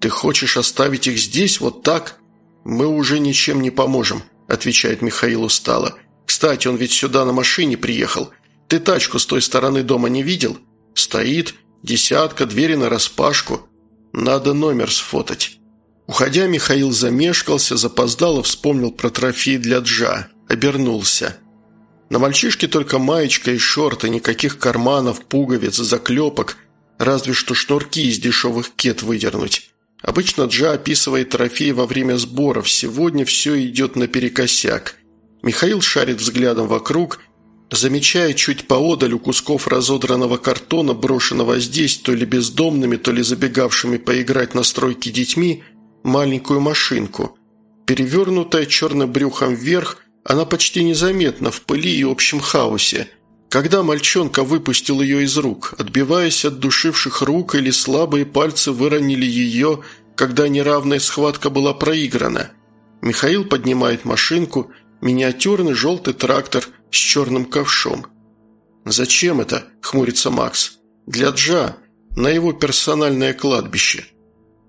«Ты хочешь оставить их здесь, вот так? Мы уже ничем не поможем отвечает Михаил устало. «Кстати, он ведь сюда на машине приехал. Ты тачку с той стороны дома не видел? Стоит, десятка, двери нараспашку. Надо номер сфотать». Уходя, Михаил замешкался, запоздало вспомнил про трофей для Джа. Обернулся. На мальчишке только маечка и шорты, никаких карманов, пуговиц, заклепок, разве что шнурки из дешевых кет выдернуть. Обычно Джа описывает трофей во время сборов, сегодня все идет наперекосяк. Михаил шарит взглядом вокруг, замечая чуть поодаль у кусков разодранного картона, брошенного здесь то ли бездомными, то ли забегавшими поиграть на стройке детьми, маленькую машинку. Перевернутая черным брюхом вверх, она почти незаметна в пыли и общем хаосе. Когда мальчонка выпустил ее из рук, отбиваясь от душивших рук или слабые пальцы выронили ее, когда неравная схватка была проиграна. Михаил поднимает машинку, миниатюрный желтый трактор с черным ковшом. «Зачем это?» – хмурится Макс. «Для Джа, на его персональное кладбище».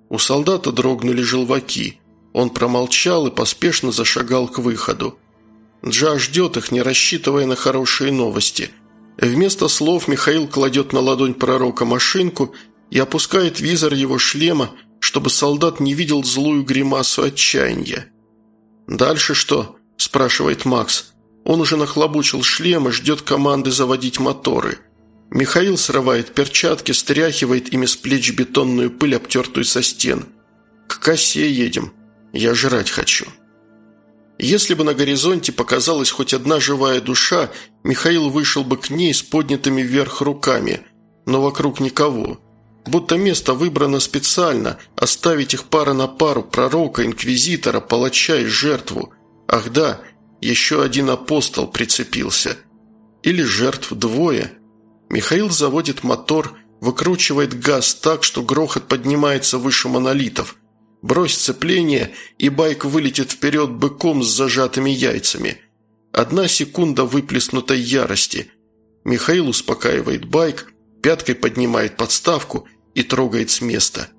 У солдата дрогнули желваки. Он промолчал и поспешно зашагал к выходу. Джа ждет их, не рассчитывая на хорошие новости. Вместо слов Михаил кладет на ладонь пророка машинку и опускает визор его шлема, чтобы солдат не видел злую гримасу отчаяния. «Дальше что?» – спрашивает Макс. Он уже нахлобучил шлем и ждет команды заводить моторы. Михаил срывает перчатки, стряхивает ими с плеч бетонную пыль, обтертую со стен. «К косе едем. Я жрать хочу». Если бы на горизонте показалась хоть одна живая душа, Михаил вышел бы к ней с поднятыми вверх руками, но вокруг никого. Будто место выбрано специально, оставить их пара на пару, пророка, инквизитора, палача и жертву. Ах да, еще один апостол прицепился. Или жертв двое. Михаил заводит мотор, выкручивает газ так, что грохот поднимается выше монолитов – Брось цепление, и байк вылетит вперед быком с зажатыми яйцами. Одна секунда выплеснутой ярости. Михаил успокаивает байк, пяткой поднимает подставку и трогает с места.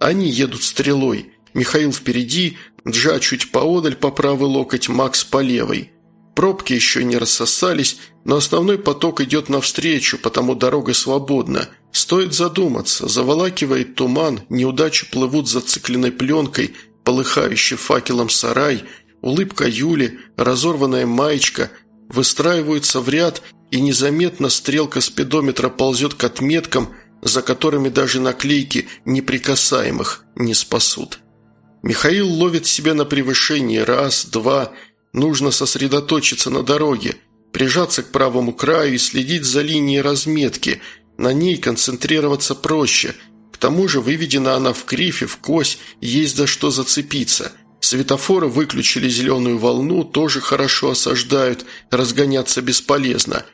Они едут стрелой. Михаил впереди, Джа чуть поодаль по правый локоть, Макс по левой. Пробки еще не рассосались, но основной поток идет навстречу, потому дорога свободна – Стоит задуматься, заволакивает туман, неудачи плывут зацикленной пленкой, полыхающий факелом сарай, улыбка Юли, разорванная маечка, выстраиваются в ряд, и незаметно стрелка спидометра ползет к отметкам, за которыми даже наклейки неприкасаемых не спасут. Михаил ловит себя на превышении раз, два, нужно сосредоточиться на дороге – прижаться к правому краю и следить за линией разметки. На ней концентрироваться проще. К тому же выведена она в крифе, в кось, есть за что зацепиться. Светофоры выключили зеленую волну, тоже хорошо осаждают, разгоняться бесполезно.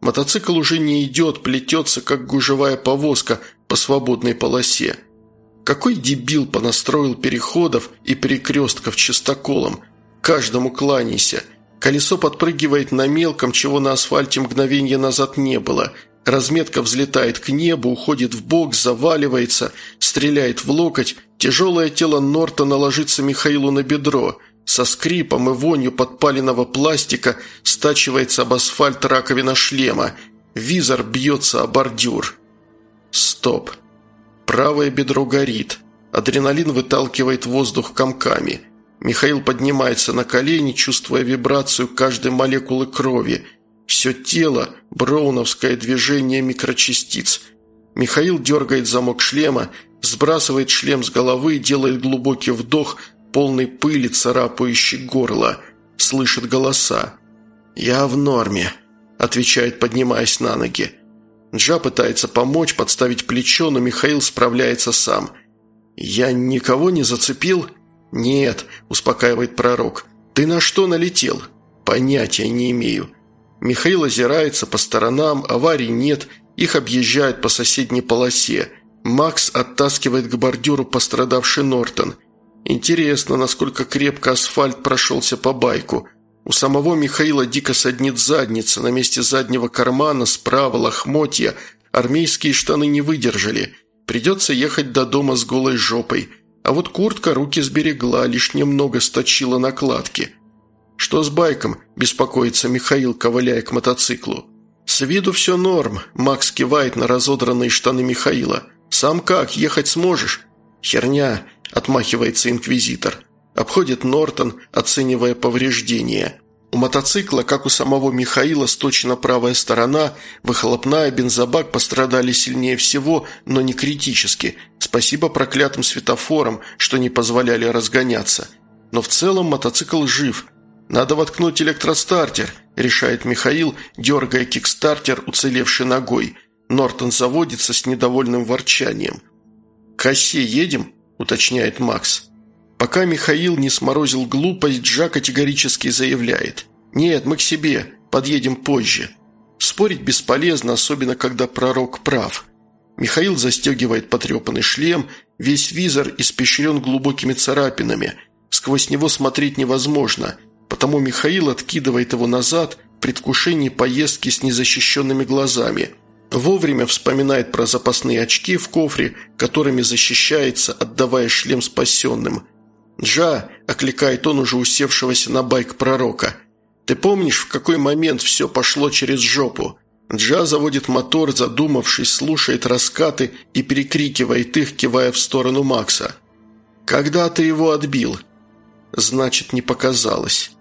Мотоцикл уже не идет, плетется, как гужевая повозка по свободной полосе. Какой дебил понастроил переходов и перекрестков чистоколом? Каждому кланяйся. Колесо подпрыгивает на мелком, чего на асфальте мгновенье назад не было. Разметка взлетает к небу, уходит в бок, заваливается, стреляет в локоть. Тяжелое тело Нортона ложится Михаилу на бедро. Со скрипом и вонью подпаленного пластика стачивается об асфальт раковина шлема. Визор бьется о бордюр. Стоп. Правое бедро горит. Адреналин выталкивает воздух комками. Михаил поднимается на колени, чувствуя вибрацию каждой молекулы крови. Все тело – броуновское движение микрочастиц. Михаил дергает замок шлема, сбрасывает шлем с головы, делает глубокий вдох, полный пыли, царапающий горло. Слышит голоса. «Я в норме», – отвечает, поднимаясь на ноги. Джа пытается помочь, подставить плечо, но Михаил справляется сам. «Я никого не зацепил?» «Нет», – успокаивает пророк. «Ты на что налетел?» «Понятия не имею». Михаил озирается по сторонам, аварий нет, их объезжают по соседней полосе. Макс оттаскивает к бордюру пострадавший Нортон. Интересно, насколько крепко асфальт прошелся по байку – у самого Михаила дико саднит задница, на месте заднего кармана, справа лохмотья. Армейские штаны не выдержали. Придется ехать до дома с голой жопой. А вот куртка руки сберегла, лишь немного сточила накладки. «Что с байком?» – беспокоится Михаил, ковыляя к мотоциклу. «С виду все норм», – Макс кивает на разодранные штаны Михаила. «Сам как, ехать сможешь?» «Херня», – отмахивается инквизитор. Обходит Нортон, оценивая повреждения. У мотоцикла, как у самого Михаила, сточена правая сторона, выхлопная, бензобак пострадали сильнее всего, но не критически. Спасибо проклятым светофорам, что не позволяли разгоняться. Но в целом мотоцикл жив. Надо воткнуть электростартер, решает Михаил, дергая кикстартер, уцелевший ногой. Нортон заводится с недовольным ворчанием. «К осе едем?» – уточняет Макс. Пока Михаил не сморозил глупость, Джа категорически заявляет. «Нет, мы к себе, подъедем позже». Спорить бесполезно, особенно когда пророк прав. Михаил застегивает потрепанный шлем, весь визор испещрен глубокими царапинами. Сквозь него смотреть невозможно, потому Михаил откидывает его назад в предвкушении поездки с незащищенными глазами. Вовремя вспоминает про запасные очки в кофре, которыми защищается, отдавая шлем спасенным – «Джа!» – окликает он уже усевшегося на байк пророка. «Ты помнишь, в какой момент все пошло через жопу?» Джа заводит мотор, задумавшись, слушает раскаты и перекрикивает их, кивая в сторону Макса. «Когда ты его отбил?» «Значит, не показалось».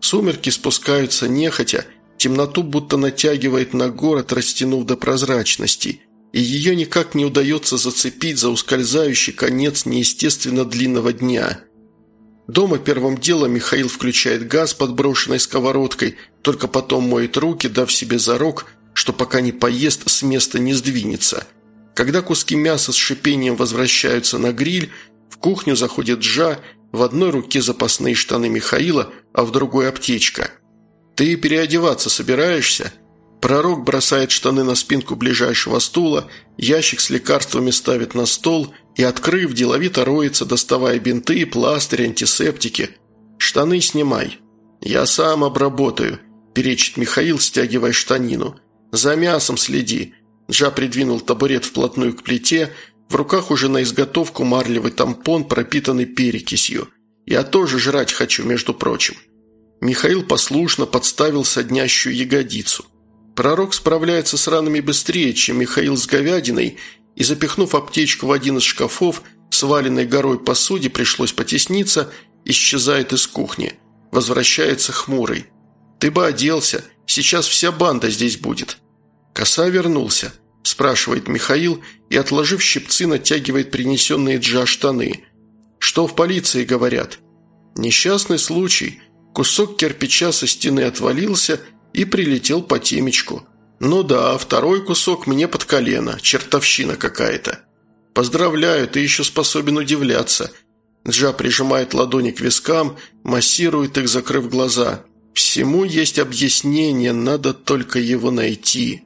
Сумерки спускаются нехотя, темноту будто натягивает на город, растянув до прозрачности, и ее никак не удается зацепить за ускользающий конец неестественно длинного дня. Дома первым делом Михаил включает газ под брошенной сковородкой, только потом моет руки, дав себе зарок, что пока не поест, с места не сдвинется. Когда куски мяса с шипением возвращаются на гриль, в кухню заходит Джа, в одной руке запасные штаны Михаила, а в другой аптечка. «Ты переодеваться собираешься?» Пророк бросает штаны на спинку ближайшего стула, ящик с лекарствами ставит на стол и, открыв, деловито роется, доставая бинты, пластырь, антисептики. «Штаны снимай». «Я сам обработаю», – перечит Михаил, стягивая штанину. «За мясом следи». Джа придвинул табурет вплотную к плите, в руках уже на изготовку марлевый тампон, пропитанный перекисью. «Я тоже жрать хочу, между прочим». Михаил послушно подставил соднящую ягодицу. Пророк справляется с ранами быстрее, чем Михаил с говядиной, и, запихнув аптечку в один из шкафов, сваленной горой посуде пришлось потесниться, исчезает из кухни. Возвращается хмурый. «Ты бы оделся, сейчас вся банда здесь будет». «Коса вернулся», – спрашивает Михаил и, отложив щипцы, натягивает принесенные Джа штаны. «Что в полиции говорят?» «Несчастный случай. Кусок кирпича со стены отвалился – и прилетел по темечку. Ну да, второй кусок мне под колено, чертовщина какая-то. Поздравляю, ты еще способен удивляться. Джа прижимает ладони к вискам, массирует их, закрыв глаза. Всему есть объяснение, надо только его найти.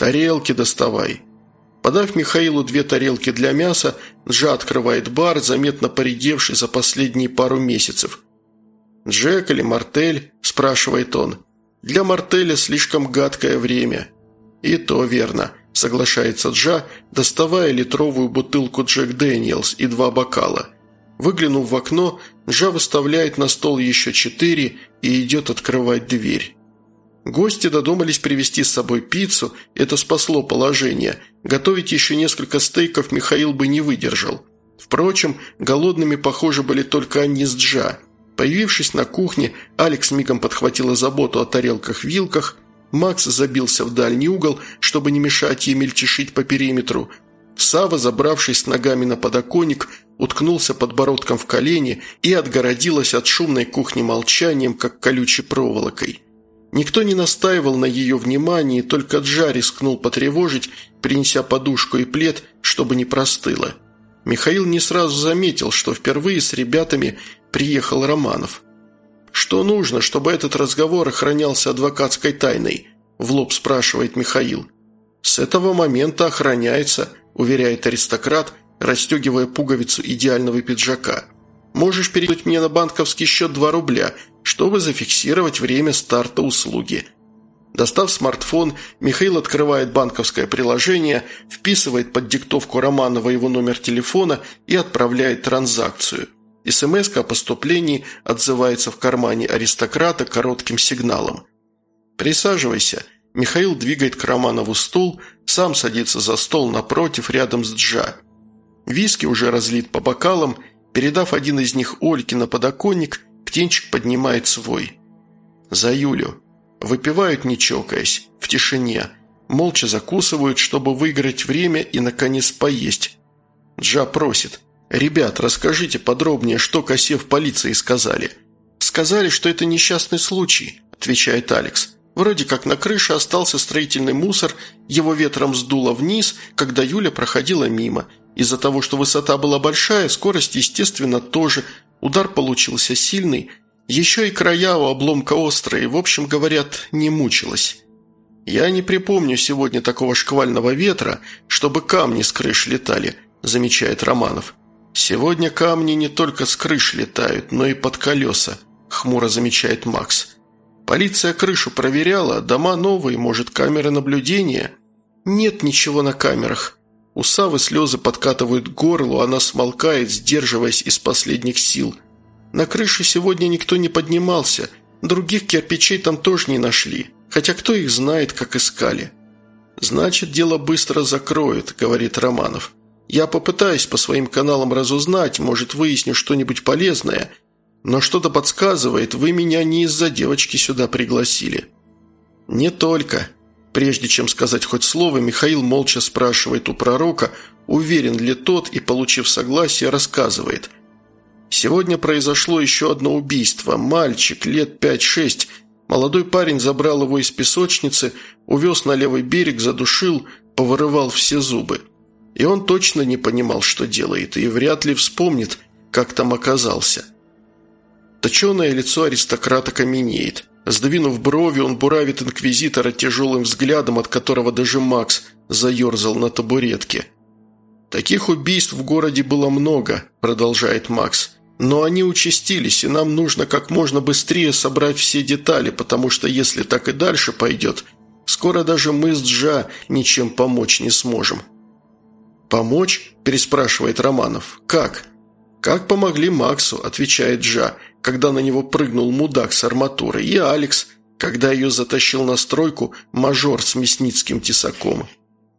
Тарелки доставай. Подав Михаилу две тарелки для мяса, Джа открывает бар, заметно поредевший за последние пару месяцев. «Джек или Мартель?» – спрашивает он. «Для Мартеля слишком гадкое время». «И то верно», – соглашается Джа, доставая литровую бутылку Джек Дэниелс и два бокала. Выглянув в окно, Джа выставляет на стол еще четыре и идет открывать дверь. Гости додумались привезти с собой пиццу, это спасло положение. Готовить еще несколько стейков Михаил бы не выдержал. Впрочем, голодными, похоже, были только они с Джа. Появившись на кухне, Алекс мигом подхватила заботу о тарелках-вилках, Макс забился в дальний угол, чтобы не мешать ей мельтешить по периметру. Сава, забравшись с ногами на подоконник, уткнулся подбородком в колени и отгородилась от шумной кухни молчанием, как колючей проволокой. Никто не настаивал на ее внимании, только Джа рискнул потревожить, принеся подушку и плед, чтобы не простыло. Михаил не сразу заметил, что впервые с ребятами приехал Романов. «Что нужно, чтобы этот разговор охранялся адвокатской тайной?» – в лоб спрашивает Михаил. «С этого момента охраняется», – уверяет аристократ, расстегивая пуговицу идеального пиджака. «Можешь передать мне на банковский счет 2 рубля чтобы зафиксировать время старта услуги. Достав смартфон, Михаил открывает банковское приложение, вписывает под диктовку Романова его номер телефона и отправляет транзакцию. СМС о поступлении отзывается в кармане аристократа коротким сигналом. «Присаживайся». Михаил двигает к Романову стул, сам садится за стол напротив, рядом с Джа. Виски уже разлит по бокалам, передав один из них Ольке на подоконник, Птенчик поднимает свой. За Юлю. Выпивают, не чокаясь, в тишине. Молча закусывают, чтобы выиграть время и, наконец, поесть. Джа просит. «Ребят, расскажите подробнее, что Косе в полиции сказали». «Сказали, что это несчастный случай», – отвечает Алекс. «Вроде как на крыше остался строительный мусор, его ветром сдуло вниз, когда Юля проходила мимо. Из-за того, что высота была большая, скорость, естественно, тоже, Удар получился сильный, еще и края у обломка острые, в общем, говорят, не мучилась. «Я не припомню сегодня такого шквального ветра, чтобы камни с крыш летали», – замечает Романов. «Сегодня камни не только с крыш летают, но и под колеса», – хмуро замечает Макс. «Полиция крышу проверяла, дома новые, может, камеры наблюдения?» «Нет ничего на камерах», у Савы слезы подкатывают к горлу, она смолкает, сдерживаясь из последних сил. На крыше сегодня никто не поднимался, других кирпичей там тоже не нашли, хотя кто их знает, как искали. «Значит, дело быстро закроют», – говорит Романов. «Я попытаюсь по своим каналам разузнать, может, выясню что-нибудь полезное, но что-то подсказывает, вы меня не из-за девочки сюда пригласили». «Не только», Прежде чем сказать хоть слово, Михаил молча спрашивает у пророка, уверен ли тот, и, получив согласие, рассказывает. «Сегодня произошло еще одно убийство. Мальчик, лет 5-6. Молодой парень забрал его из песочницы, увез на левый берег, задушил, повырывал все зубы. И он точно не понимал, что делает, и вряд ли вспомнит, как там оказался». Точеное лицо аристократа каменеет – Сдвинув брови, он буравит инквизитора тяжелым взглядом, от которого даже Макс заерзал на табуретке. «Таких убийств в городе было много», – продолжает Макс. «Но они участились, и нам нужно как можно быстрее собрать все детали, потому что если так и дальше пойдет, скоро даже мы с Джа ничем помочь не сможем». «Помочь?» – переспрашивает Романов. «Как?» «Как помогли Максу?» – отвечает Джа – когда на него прыгнул мудак с арматурой, и Алекс, когда ее затащил на стройку мажор с мясницким тесаком.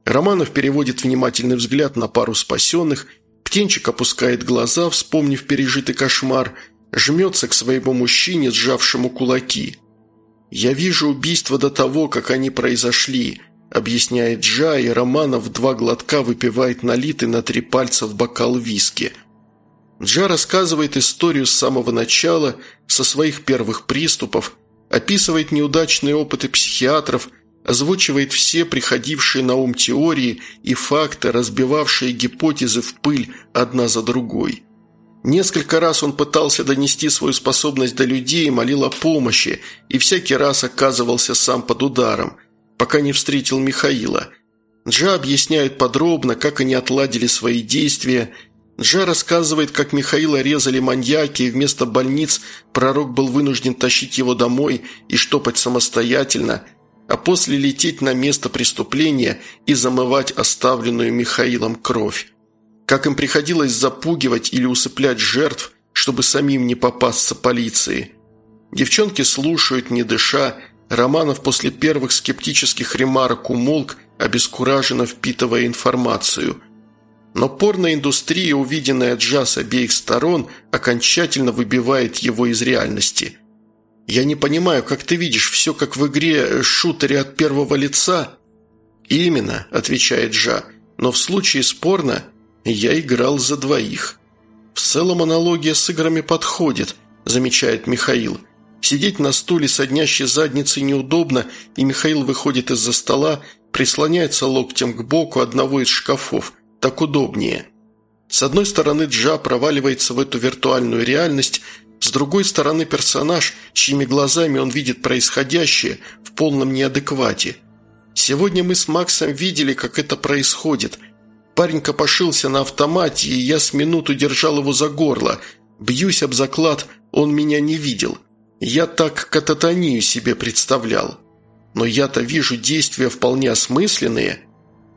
Романов переводит внимательный взгляд на пару спасенных, птенчик опускает глаза, вспомнив пережитый кошмар, жмется к своему мужчине, сжавшему кулаки. «Я вижу убийство до того, как они произошли», объясняет Джа, и Романов два глотка выпивает налитый на три пальца в бокал виски – Джа рассказывает историю с самого начала, со своих первых приступов, описывает неудачные опыты психиатров, озвучивает все приходившие на ум теории и факты, разбивавшие гипотезы в пыль одна за другой. Несколько раз он пытался донести свою способность до людей, молил о помощи, и всякий раз оказывался сам под ударом, пока не встретил Михаила. Джа объясняет подробно, как они отладили свои действия. Джа рассказывает, как Михаила резали маньяки, и вместо больниц пророк был вынужден тащить его домой и штопать самостоятельно, а после лететь на место преступления и замывать оставленную Михаилом кровь как им приходилось запугивать или усыплять жертв, чтобы самим не попасться полиции. Девчонки слушают, не дыша, Романов после первых скептических ремарок умолк, обескураженно впитывая информацию. Но порноиндустрия, увиденная джаз обеих сторон, окончательно выбивает его из реальности. «Я не понимаю, как ты видишь все как в игре шутере от первого лица?» «Именно», – отвечает Джа, – «но в случае с порно я играл за двоих. В целом аналогия с играми подходит, замечает Михаил. Сидеть на стуле с однящей задницей неудобно, и Михаил выходит из-за стола, прислоняется локтем к боку одного из шкафов. Так удобнее. С одной стороны Джа проваливается в эту виртуальную реальность, с другой стороны персонаж, чьими глазами он видит происходящее, в полном неадеквате. Сегодня мы с Максом видели, как это происходит – Парень копошился на автомате, и я с минуту держал его за горло. Бьюсь об заклад, он меня не видел. Я так кататонию себе представлял. Но я-то вижу действия вполне осмысленные,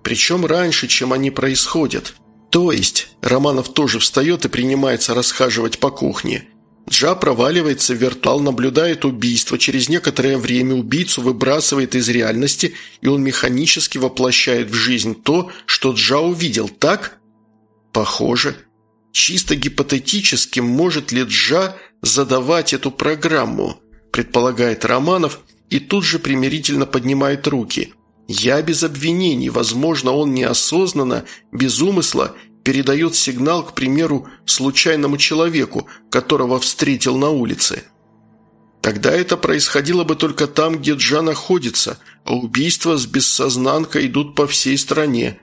причем раньше, чем они происходят. То есть, Романов тоже встает и принимается расхаживать по кухне – Джа проваливается в виртуал, наблюдает убийство. Через некоторое время убийцу выбрасывает из реальности, и он механически воплощает в жизнь то, что Джа увидел, так? Похоже. Чисто гипотетически, может ли Джа задавать эту программу, предполагает Романов, и тут же примирительно поднимает руки. «Я без обвинений, возможно, он неосознанно, без умысла передает сигнал, к примеру, случайному человеку, которого встретил на улице. Тогда это происходило бы только там, где Джа находится, а убийства с бессознанкой идут по всей стране.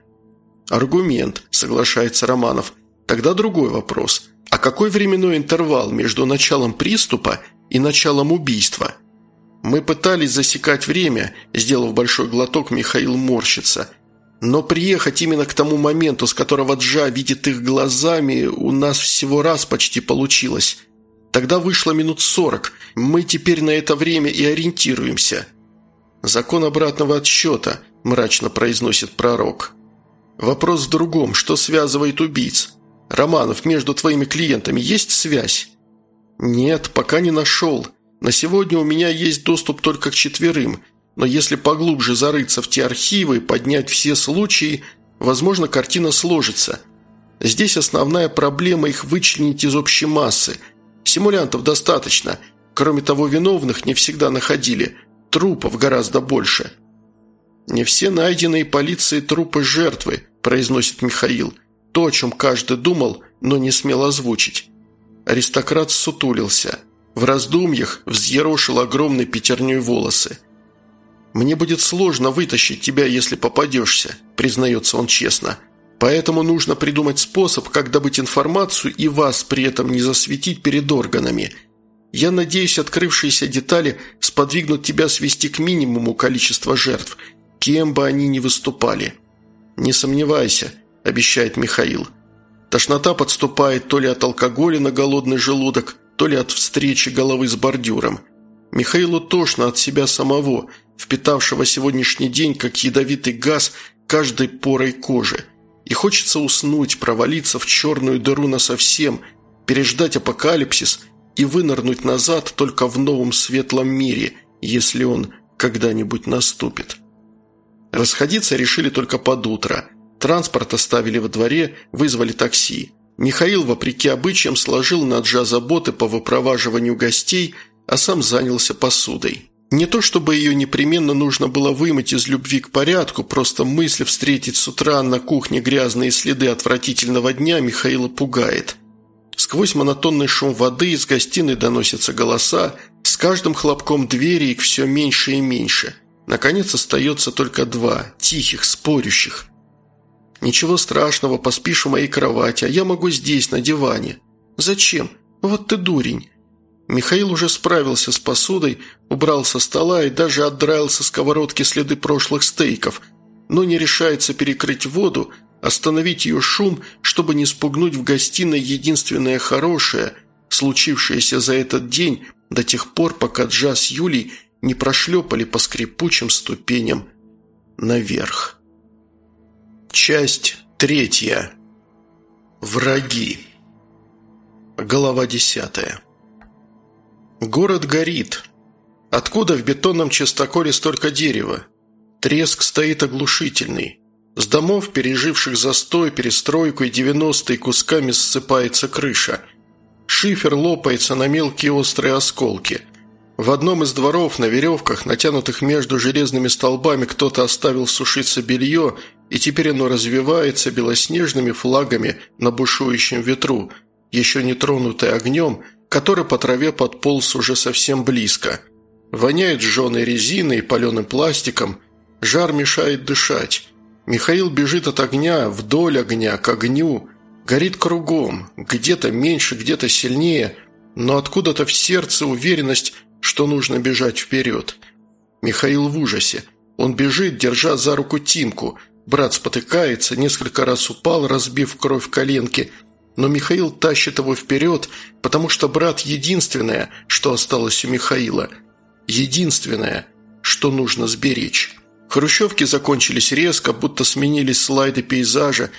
Аргумент, соглашается Романов. Тогда другой вопрос. А какой временной интервал между началом приступа и началом убийства? Мы пытались засекать время, сделав большой глоток, Михаил морщится – но приехать именно к тому моменту, с которого Джа видит их глазами, у нас всего раз почти получилось. Тогда вышло минут сорок. Мы теперь на это время и ориентируемся. «Закон обратного отсчета», – мрачно произносит пророк. «Вопрос в другом. Что связывает убийц? Романов, между твоими клиентами есть связь?» «Нет, пока не нашел. На сегодня у меня есть доступ только к четверым. Но если поглубже зарыться в те архивы поднять все случаи, возможно, картина сложится. Здесь основная проблема их вычленить из общей массы. Симулянтов достаточно. Кроме того, виновных не всегда находили. Трупов гораздо больше. «Не все найденные полицией трупы жертвы», – произносит Михаил. То, о чем каждый думал, но не смел озвучить. Аристократ сутулился. В раздумьях взъерошил огромные пятерней волосы – «Мне будет сложно вытащить тебя, если попадешься», – признается он честно. «Поэтому нужно придумать способ, как добыть информацию и вас при этом не засветить перед органами. Я надеюсь, открывшиеся детали сподвигнут тебя свести к минимуму количество жертв, кем бы они ни выступали». «Не сомневайся», – обещает Михаил. Тошнота подступает то ли от алкоголя на голодный желудок, то ли от встречи головы с бордюром. Михаилу тошно от себя самого – впитавшего сегодняшний день как ядовитый газ каждой порой кожи. И хочется уснуть, провалиться в черную дыру насовсем, переждать апокалипсис и вынырнуть назад только в новом светлом мире, если он когда-нибудь наступит. Расходиться решили только под утро. Транспорт оставили во дворе, вызвали такси. Михаил, вопреки обычаям, сложил на джа заботы по выпроваживанию гостей, а сам занялся посудой. Не то чтобы ее непременно нужно было вымыть из любви к порядку, просто мысль встретить с утра на кухне грязные следы отвратительного дня Михаила пугает. Сквозь монотонный шум воды из гостиной доносятся голоса, С каждым хлопком двери их все меньше и меньше. Наконец остается только два, тихих, спорящих. «Ничего страшного, поспишь в моей кровати, а я могу здесь, на диване». «Зачем? Вот ты дурень». Михаил уже справился с посудой, убрал со стола и даже отдраил со сковородки следы прошлых стейков, но не решается перекрыть воду, остановить ее шум, чтобы не спугнуть в гостиной единственное хорошее, случившееся за этот день до тех пор, пока Джа с Юлей не прошлепали по скрипучим ступеням наверх. Часть третья. Враги. Глава десятая. Город горит. Откуда в бетонном частоколе столько дерева? Треск стоит оглушительный. С домов, переживших застой, перестройку и девяностые кусками ссыпается крыша. Шифер лопается на мелкие острые осколки. В одном из дворов на веревках, натянутых между железными столбами, кто-то оставил сушиться белье, и теперь оно развивается белоснежными флагами на бушующем ветру, еще не тронутое огнем, который по траве подполз уже совсем близко. Воняет сжженной резиной и паленым пластиком, жар мешает дышать. Михаил бежит от огня, вдоль огня, к огню. Горит кругом, где-то меньше, где-то сильнее, но откуда-то в сердце уверенность, что нужно бежать вперед. Михаил в ужасе. Он бежит, держа за руку Тимку. Брат спотыкается, несколько раз упал, разбив кровь коленки, но Михаил тащит его вперед, потому что брат единственное, что осталось у Михаила. Единственное, что нужно сберечь. Хрущевки закончились резко, будто сменились слайды пейзажа.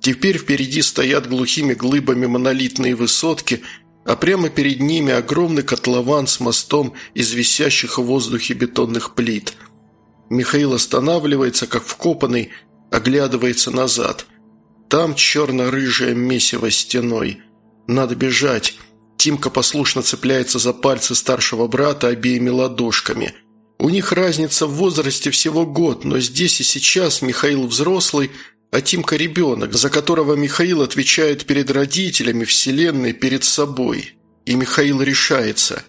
Теперь впереди стоят глухими глыбами монолитные высотки, а прямо перед ними огромный котлован с мостом из висящих в воздухе бетонных плит. Михаил останавливается, как вкопанный, оглядывается назад. Там черно-рыжее месиво стеной. Надо бежать. Тимка послушно цепляется за пальцы старшего брата обеими ладошками – у них разница в возрасте всего год, но здесь и сейчас Михаил взрослый, а Тимка ребенок, за которого Михаил отвечает перед родителями, вселенной, перед собой. И Михаил решается.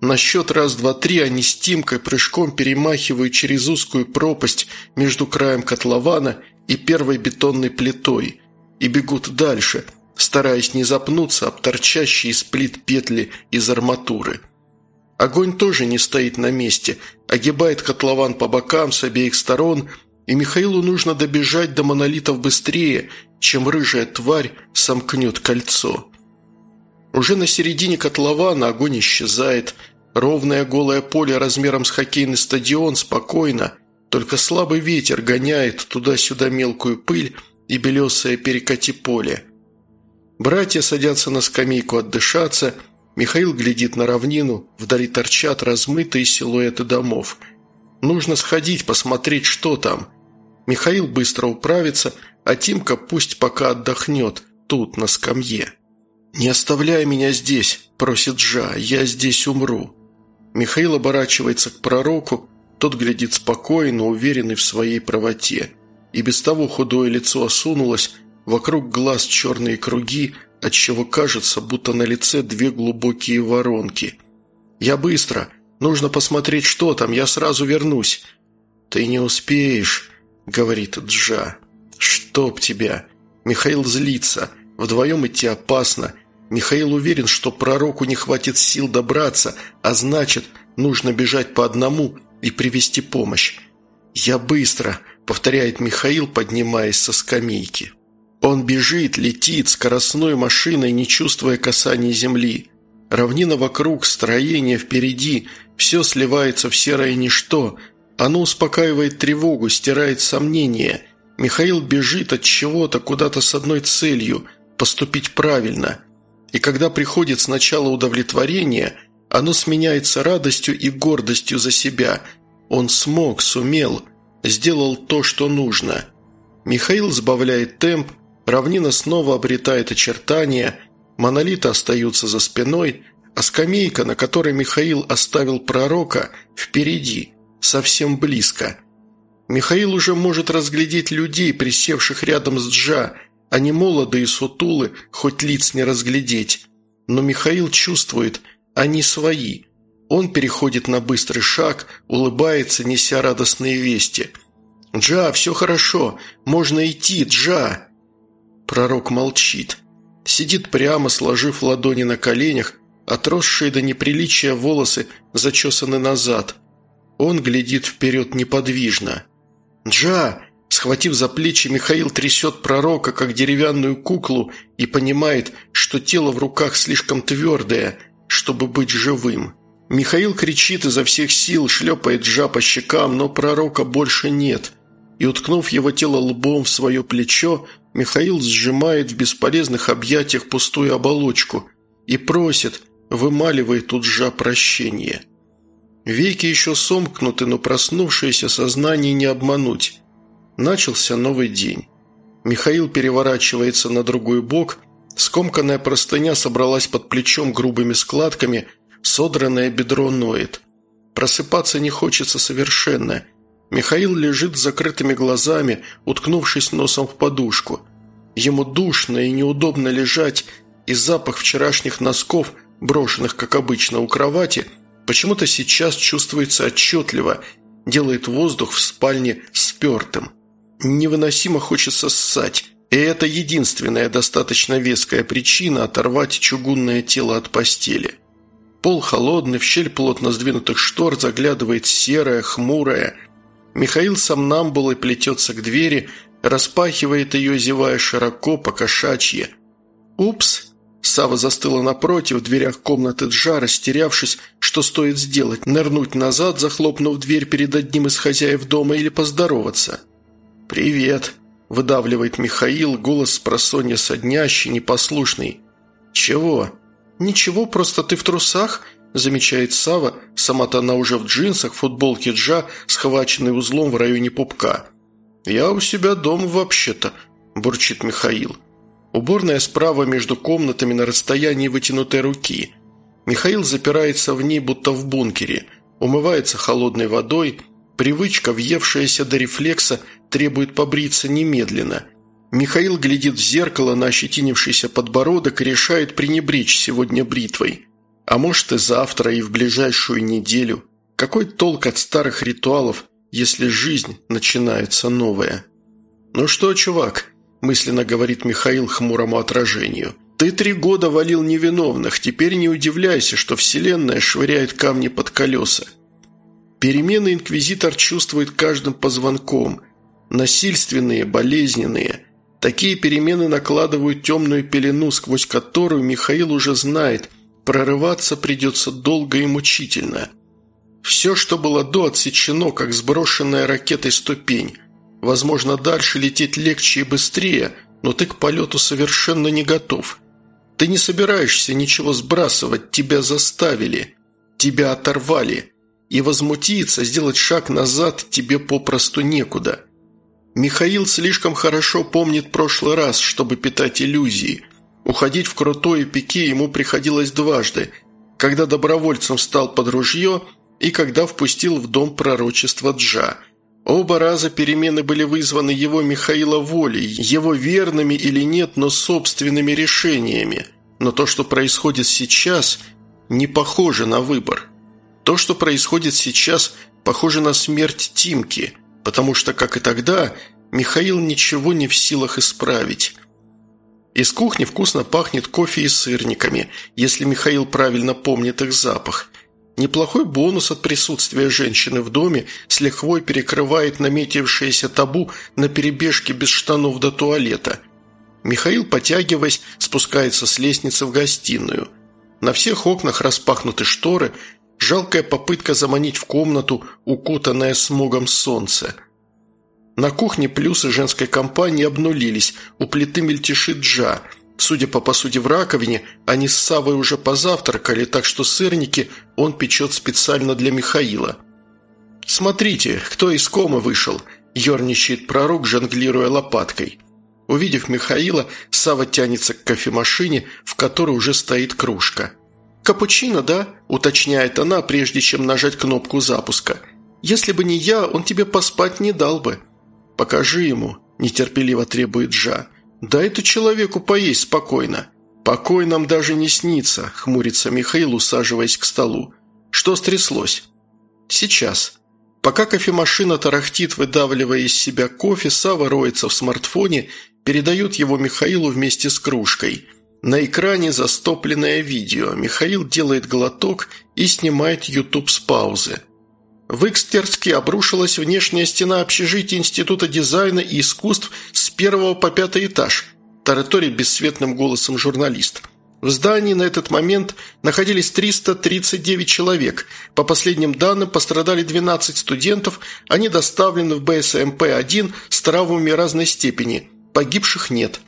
На счет раз, два, три они с Тимкой прыжком перемахивают через узкую пропасть между краем котлована и первой бетонной плитой и бегут дальше, стараясь не запнуться об торчащие из плит петли из арматуры. Огонь тоже не стоит на месте, огибает котлован по бокам с обеих сторон, и Михаилу нужно добежать до монолитов быстрее, чем рыжая тварь сомкнет кольцо. Уже на середине котлована огонь исчезает, ровное голое поле размером с хоккейный стадион спокойно, только слабый ветер гоняет туда-сюда мелкую пыль и белесое перекати поле. Братья садятся на скамейку отдышаться – Михаил глядит на равнину, вдали торчат размытые силуэты домов. Нужно сходить, посмотреть, что там. Михаил быстро управится, а Тимка пусть пока отдохнет, тут, на скамье. «Не оставляй меня здесь», – просит Жа, – «я здесь умру». Михаил оборачивается к пророку, тот глядит спокойно, уверенный в своей правоте. И без того худое лицо осунулось, вокруг глаз черные круги – отчего кажется, будто на лице две глубокие воронки. «Я быстро. Нужно посмотреть, что там. Я сразу вернусь». «Ты не успеешь», — говорит Джа. «Чтоб тебя!» Михаил злится. Вдвоем идти опасно. Михаил уверен, что пророку не хватит сил добраться, а значит, нужно бежать по одному и привести помощь. «Я быстро», — повторяет Михаил, поднимаясь со скамейки. Он бежит, летит скоростной машиной, не чувствуя касания земли. Равнина вокруг, строение впереди, все сливается в серое ничто. Оно успокаивает тревогу, стирает сомнения. Михаил бежит от чего-то куда-то с одной целью – поступить правильно. И когда приходит сначала удовлетворение, оно сменяется радостью и гордостью за себя. Он смог, сумел, сделал то, что нужно. Михаил сбавляет темп, Равнина снова обретает очертания, монолиты остаются за спиной, а скамейка, на которой Михаил оставил пророка, впереди, совсем близко. Михаил уже может разглядеть людей, присевших рядом с Джа, они молодые сутулы, хоть лиц не разглядеть. Но Михаил чувствует, они свои. Он переходит на быстрый шаг, улыбается, неся радостные вести. «Джа, все хорошо, можно идти, Джа!» Пророк молчит. Сидит прямо, сложив ладони на коленях, отросшие до неприличия волосы зачесаны назад. Он глядит вперед неподвижно. «Джа!» Схватив за плечи, Михаил трясет пророка, как деревянную куклу, и понимает, что тело в руках слишком твердое, чтобы быть живым. Михаил кричит изо всех сил, шлепает Джа по щекам, но пророка больше нет. И, уткнув его тело лбом в свое плечо, Михаил сжимает в бесполезных объятиях пустую оболочку и просит, вымаливает у Джа прощение. Веки еще сомкнуты, но проснувшееся сознание не обмануть. Начался новый день. Михаил переворачивается на другой бок, скомканная простыня собралась под плечом грубыми складками, содранное бедро ноет. Просыпаться не хочется совершенно. Михаил лежит с закрытыми глазами, уткнувшись носом в подушку. Ему душно и неудобно лежать, и запах вчерашних носков, брошенных, как обычно, у кровати – Почему-то сейчас чувствуется отчетливо, делает воздух в спальне спертым. Невыносимо хочется ссать, и это единственная достаточно веская причина оторвать чугунное тело от постели. Пол холодный, в щель плотно сдвинутых штор заглядывает серая, хмурая. Михаил сомнамбулой плетется к двери, распахивает ее, зевая широко, покошачье. «Упс!» Сава застыла напротив, в дверях комнаты Джа, растерявшись, что стоит сделать, нырнуть назад, захлопнув дверь перед одним из хозяев дома или поздороваться. «Привет», – выдавливает Михаил, голос просонья соднящий, непослушный. «Чего?» «Ничего, просто ты в трусах», – замечает Сава, сама-то она уже в джинсах, футболке Джа, схваченной узлом в районе пупка. «Я у себя дома вообще-то», – бурчит Михаил. Уборная справа между комнатами на расстоянии вытянутой руки. Михаил запирается в ней, будто в бункере. Умывается холодной водой. Привычка, въевшаяся до рефлекса, требует побриться немедленно. Михаил глядит в зеркало на ощетинившийся подбородок и решает пренебречь сегодня бритвой. А может и завтра, и в ближайшую неделю. Какой толк от старых ритуалов, если жизнь начинается новая? «Ну что, чувак, мысленно говорит Михаил хмурому отражению. «Ты три года валил невиновных, теперь не удивляйся, что Вселенная швыряет камни под колеса». Перемены инквизитор чувствует каждым позвонком. Насильственные, болезненные. Такие перемены накладывают темную пелену, сквозь которую Михаил уже знает, прорываться придется долго и мучительно. Все, что было до, отсечено, как сброшенная ракетой ступень – Возможно, дальше лететь легче и быстрее, но ты к полету совершенно не готов. Ты не собираешься ничего сбрасывать, тебя заставили, тебя оторвали. И возмутиться, сделать шаг назад тебе попросту некуда. Михаил слишком хорошо помнит прошлый раз, чтобы питать иллюзии. Уходить в крутое пике ему приходилось дважды, когда добровольцем стал под ружье и когда впустил в дом пророчества Джа – Оба раза перемены были вызваны его Михаила волей, его верными или нет, но собственными решениями. Но то, что происходит сейчас, не похоже на выбор. То, что происходит сейчас, похоже на смерть Тимки, потому что, как и тогда, Михаил ничего не в силах исправить. Из кухни вкусно пахнет кофе и сырниками, если Михаил правильно помнит их запах. Неплохой бонус от присутствия женщины в доме с лихвой перекрывает наметившееся табу на перебежке без штанов до туалета. Михаил, потягиваясь, спускается с лестницы в гостиную. На всех окнах распахнуты шторы, жалкая попытка заманить в комнату укутанное смогом солнце. На кухне плюсы женской компании обнулились, у плиты мельтешит Джа – Судя по посуде в раковине, они с Савой уже позавтракали, так что сырники он печет специально для Михаила. «Смотрите, кто из комы вышел», – ерничает пророк, жонглируя лопаткой. Увидев Михаила, Сава тянется к кофемашине, в которой уже стоит кружка. «Капучино, да?» – уточняет она, прежде чем нажать кнопку запуска. «Если бы не я, он тебе поспать не дал бы». «Покажи ему», – нетерпеливо требует Джа. «Дай ты человеку поесть спокойно». «Покой нам даже не снится», – хмурится Михаил, усаживаясь к столу. Что стряслось?» «Сейчас». Пока кофемашина тарахтит, выдавливая из себя кофе, Сава роется в смартфоне, передает его Михаилу вместе с кружкой. На экране застопленное видео. Михаил делает глоток и снимает YouTube с паузы. В Икстерске обрушилась внешняя стена общежития Института дизайна и искусств с первого по пятый этаж. Тараторий бесцветным голосом журналист. В здании на этот момент находились 339 человек. По последним данным пострадали 12 студентов, они доставлены в БСМП-1 с травмами разной степени. Погибших нет.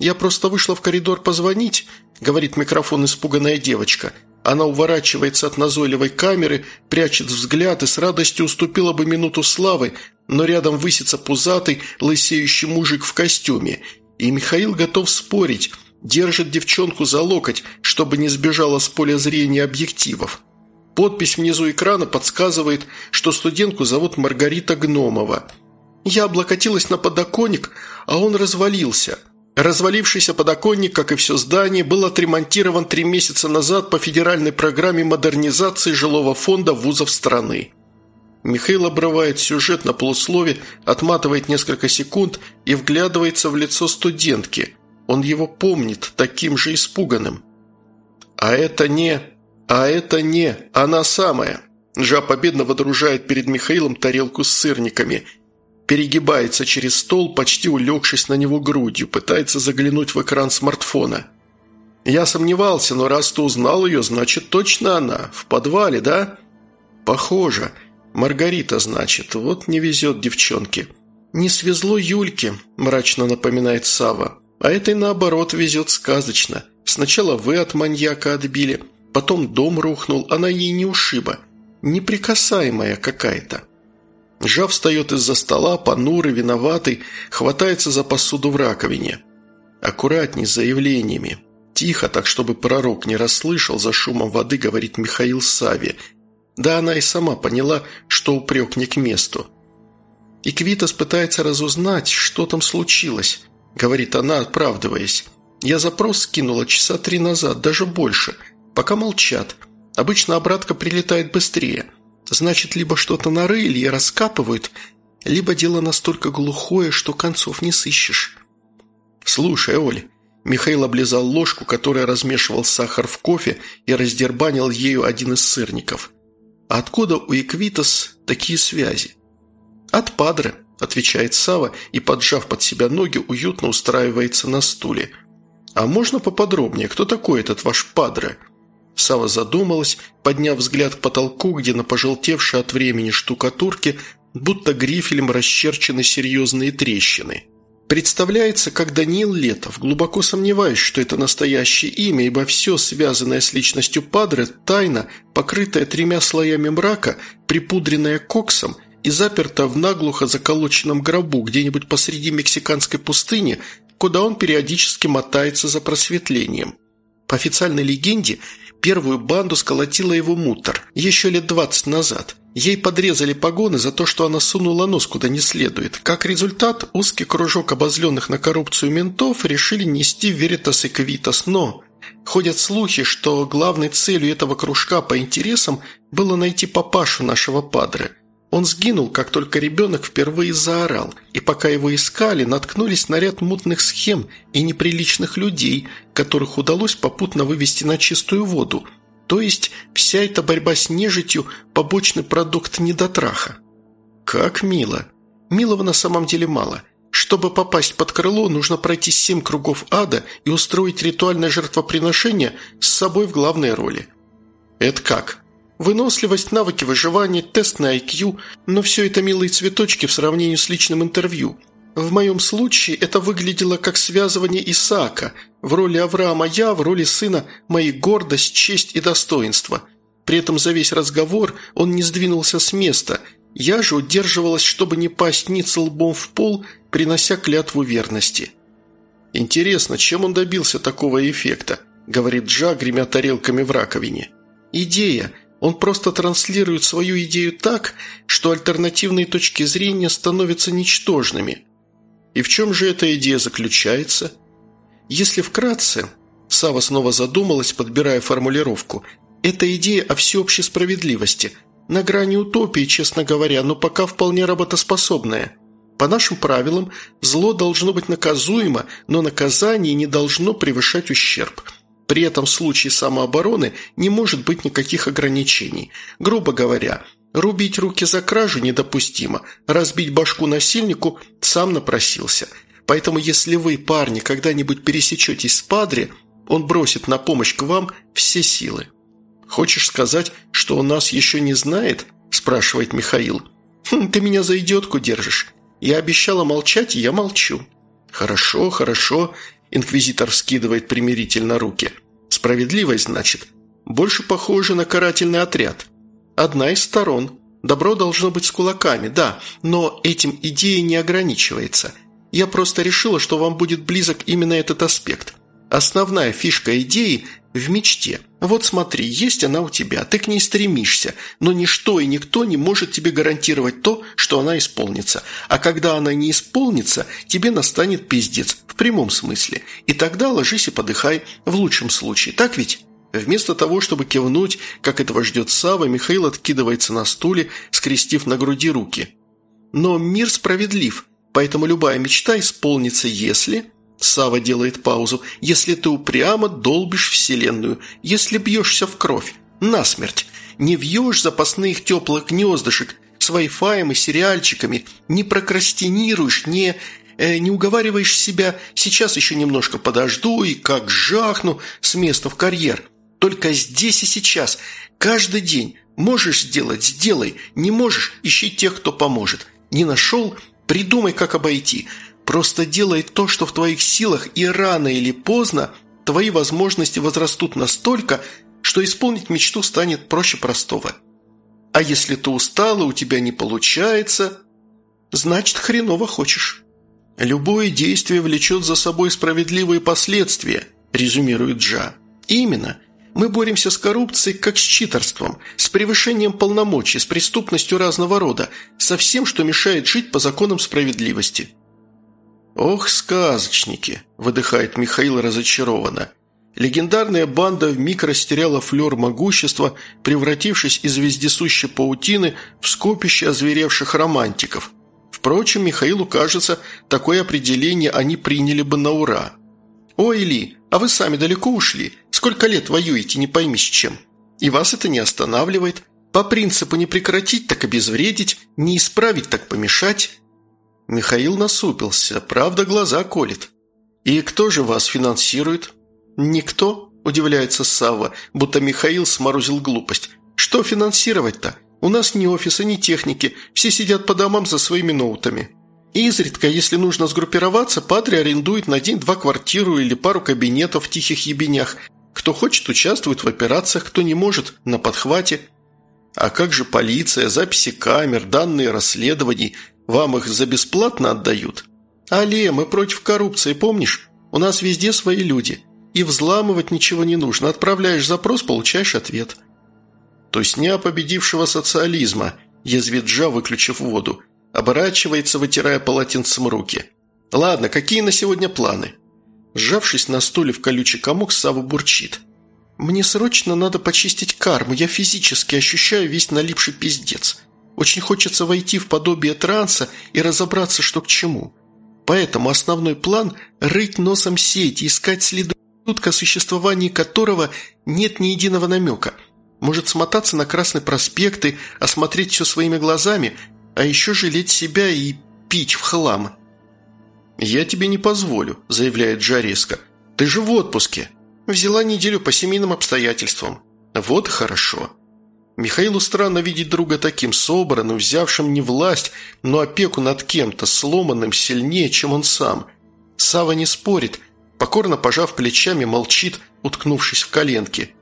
«Я просто вышла в коридор позвонить», – говорит микрофон испуганная девочка. Она уворачивается от назойливой камеры, прячет взгляд и с радостью уступила бы минуту славы, но рядом высится пузатый, лысеющий мужик в костюме. И Михаил готов спорить – Держит девчонку за локоть, чтобы не сбежала с поля зрения объективов. Подпись внизу экрана подсказывает, что студентку зовут Маргарита Гномова. Я облокотилась на подоконник, а он развалился. Развалившийся подоконник, как и все здание, был отремонтирован три месяца назад по федеральной программе модернизации жилого фонда вузов страны. Михаил обрывает сюжет на полуслове, отматывает несколько секунд и вглядывается в лицо студентки – он его помнит таким же испуганным. «А это не... А это не... Она самая!» Жа победно водружает перед Михаилом тарелку с сырниками. Перегибается через стол, почти улегшись на него грудью, пытается заглянуть в экран смартфона. «Я сомневался, но раз ты узнал ее, значит, точно она. В подвале, да?» «Похоже. Маргарита, значит. Вот не везет девчонке». «Не свезло Юльке», – мрачно напоминает Сава. А этой, наоборот, везет сказочно. Сначала вы от маньяка отбили, потом дом рухнул, она ей не ушиба. Неприкасаемая какая-то. Жав встает из-за стола, понурый, виноватый, хватается за посуду в раковине. Аккуратней с заявлениями. Тихо, так чтобы пророк не расслышал, за шумом воды говорит Михаил Сави. Да она и сама поняла, что упрек не к месту. И Квитас пытается разузнать, что там случилось. – говорит она, оправдываясь. «Я запрос скинула часа три назад, даже больше. Пока молчат. Обычно обратка прилетает быстрее. Значит, либо что-то нарыли и раскапывают, либо дело настолько глухое, что концов не сыщешь». «Слушай, Оля». Михаил облизал ложку, которая размешивал сахар в кофе и раздербанил ею один из сырников. «А откуда у Эквитас такие связи?» «От Падре», отвечает Сава и, поджав под себя ноги, уютно устраивается на стуле. «А можно поподробнее, кто такой этот ваш падре?» Сава задумалась, подняв взгляд к потолку, где на пожелтевшей от времени штукатурке будто грифелем расчерчены серьезные трещины. Представляется, как Даниил Летов, глубоко сомневаюсь, что это настоящее имя, ибо все, связанное с личностью Падре, тайна, покрытая тремя слоями мрака, припудренная коксом – и заперта в наглухо заколоченном гробу где-нибудь посреди мексиканской пустыни, куда он периодически мотается за просветлением. По официальной легенде, первую банду сколотила его мутор еще лет двадцать назад. Ей подрезали погоны за то, что она сунула нос куда не следует. Как результат, узкий кружок обозленных на коррупцию ментов решили нести Веритас и Квитас, но... Ходят слухи, что главной целью этого кружка по интересам было найти папашу нашего падре – он сгинул, как только ребенок впервые заорал, и пока его искали, наткнулись на ряд мутных схем и неприличных людей, которых удалось попутно вывести на чистую воду. То есть вся эта борьба с нежитью – побочный продукт недотраха. Как мило. Милого на самом деле мало. Чтобы попасть под крыло, нужно пройти семь кругов ада и устроить ритуальное жертвоприношение с собой в главной роли. Это как? Выносливость, навыки выживания, тест на IQ, но все это милые цветочки в сравнении с личным интервью. В моем случае это выглядело как связывание Исаака. В роли Авраама я, в роли сына моей гордость, честь и достоинство. При этом за весь разговор он не сдвинулся с места. Я же удерживалась, чтобы не пасть ниц лбом в пол, принося клятву верности. «Интересно, чем он добился такого эффекта?» – говорит Джа, гремя тарелками в раковине. «Идея. Он просто транслирует свою идею так, что альтернативные точки зрения становятся ничтожными. И в чем же эта идея заключается? Если вкратце, Сава снова задумалась, подбирая формулировку, Это идея о всеобщей справедливости. На грани утопии, честно говоря, но пока вполне работоспособная. По нашим правилам, зло должно быть наказуемо, но наказание не должно превышать ущерб. При этом в случае самообороны не может быть никаких ограничений. Грубо говоря, рубить руки за кражу недопустимо, разбить башку насильнику сам напросился. Поэтому если вы, парни, когда-нибудь пересечетесь с Падре, он бросит на помощь к вам все силы. «Хочешь сказать, что он нас еще не знает?» – спрашивает Михаил. «Хм, «Ты меня за идиотку держишь. Я обещала молчать, и я молчу». «Хорошо, хорошо», – инквизитор вскидывает примирительно руки. «Справедливость, значит. Больше похоже на карательный отряд. Одна из сторон. Добро должно быть с кулаками, да, но этим идея не ограничивается. Я просто решила, что вам будет близок именно этот аспект. Основная фишка идеи в мечте. Вот смотри, есть она у тебя, ты к ней стремишься, но ничто и никто не может тебе гарантировать то, что она исполнится. А когда она не исполнится, тебе настанет пиздец, в прямом смысле. И тогда ложись и подыхай, в лучшем случае, так ведь? Вместо того, чтобы кивнуть, как этого ждет Сава, Михаил откидывается на стуле, скрестив на груди руки. Но мир справедлив, поэтому любая мечта исполнится, если... Сава делает паузу. «Если ты упрямо долбишь вселенную, если бьешься в кровь, насмерть, не вьешь запасных теплых гнездышек с вай-фаем и сериальчиками, не прокрастинируешь, не... Э, не уговариваешь себя «сейчас еще немножко подожду и как жахну с места в карьер». Только здесь и сейчас, каждый день. Можешь сделать – сделай, не можешь – ищи тех, кто поможет. Не нашел – придумай, как обойти – Просто делай то, что в твоих силах, и рано или поздно твои возможности возрастут настолько, что исполнить мечту станет проще простого. А если ты устал и у тебя не получается, значит, хреново хочешь. Любое действие влечет за собой справедливые последствия, резюмирует Джа. Именно. Мы боремся с коррупцией как с читерством, с превышением полномочий, с преступностью разного рода, со всем, что мешает жить по законам справедливости. «Ох, сказочники!» – выдыхает Михаил разочарованно. Легендарная банда вмиг растеряла флер могущества, превратившись из вездесущей паутины в скопище озверевших романтиков. Впрочем, Михаилу кажется, такое определение они приняли бы на ура. «Ой, Ли, а вы сами далеко ушли? Сколько лет воюете, не пойми с чем? И вас это не останавливает? По принципу не прекратить, так обезвредить, не исправить, так помешать?» Михаил насупился, правда глаза колет. «И кто же вас финансирует?» «Никто», – удивляется Савва, будто Михаил сморозил глупость. «Что финансировать-то? У нас ни офиса, ни техники, все сидят по домам за своими ноутами. изредка, если нужно сгруппироваться, Патри арендует на день-два квартиру или пару кабинетов в тихих ебенях. Кто хочет, участвует в операциях, кто не может – на подхвате. А как же полиция, записи камер, данные расследований – вам их за бесплатно отдают? Але, мы против коррупции, помнишь? У нас везде свои люди. И взламывать ничего не нужно. Отправляешь запрос, получаешь ответ». «То есть о победившего социализма», – язвит Джа, выключив воду. Оборачивается, вытирая полотенцем руки. «Ладно, какие на сегодня планы?» Сжавшись на стуле в колючий комок, Сава бурчит. «Мне срочно надо почистить карму. Я физически ощущаю весь налипший пиздец. Очень хочется войти в подобие транса и разобраться, что к чему. Поэтому основной план – рыть носом сеть искать следы о существовании которого нет ни единого намека. Может смотаться на Красный проспект и осмотреть все своими глазами, а еще жалеть себя и пить в хлам. «Я тебе не позволю», – заявляет Джареска. «Ты же в отпуске». «Взяла неделю по семейным обстоятельствам». «Вот хорошо». Михаилу странно видеть друга таким собранным, взявшим не власть, но опеку над кем-то, сломанным сильнее, чем он сам. Сава не спорит, покорно пожав плечами, молчит, уткнувшись в коленки.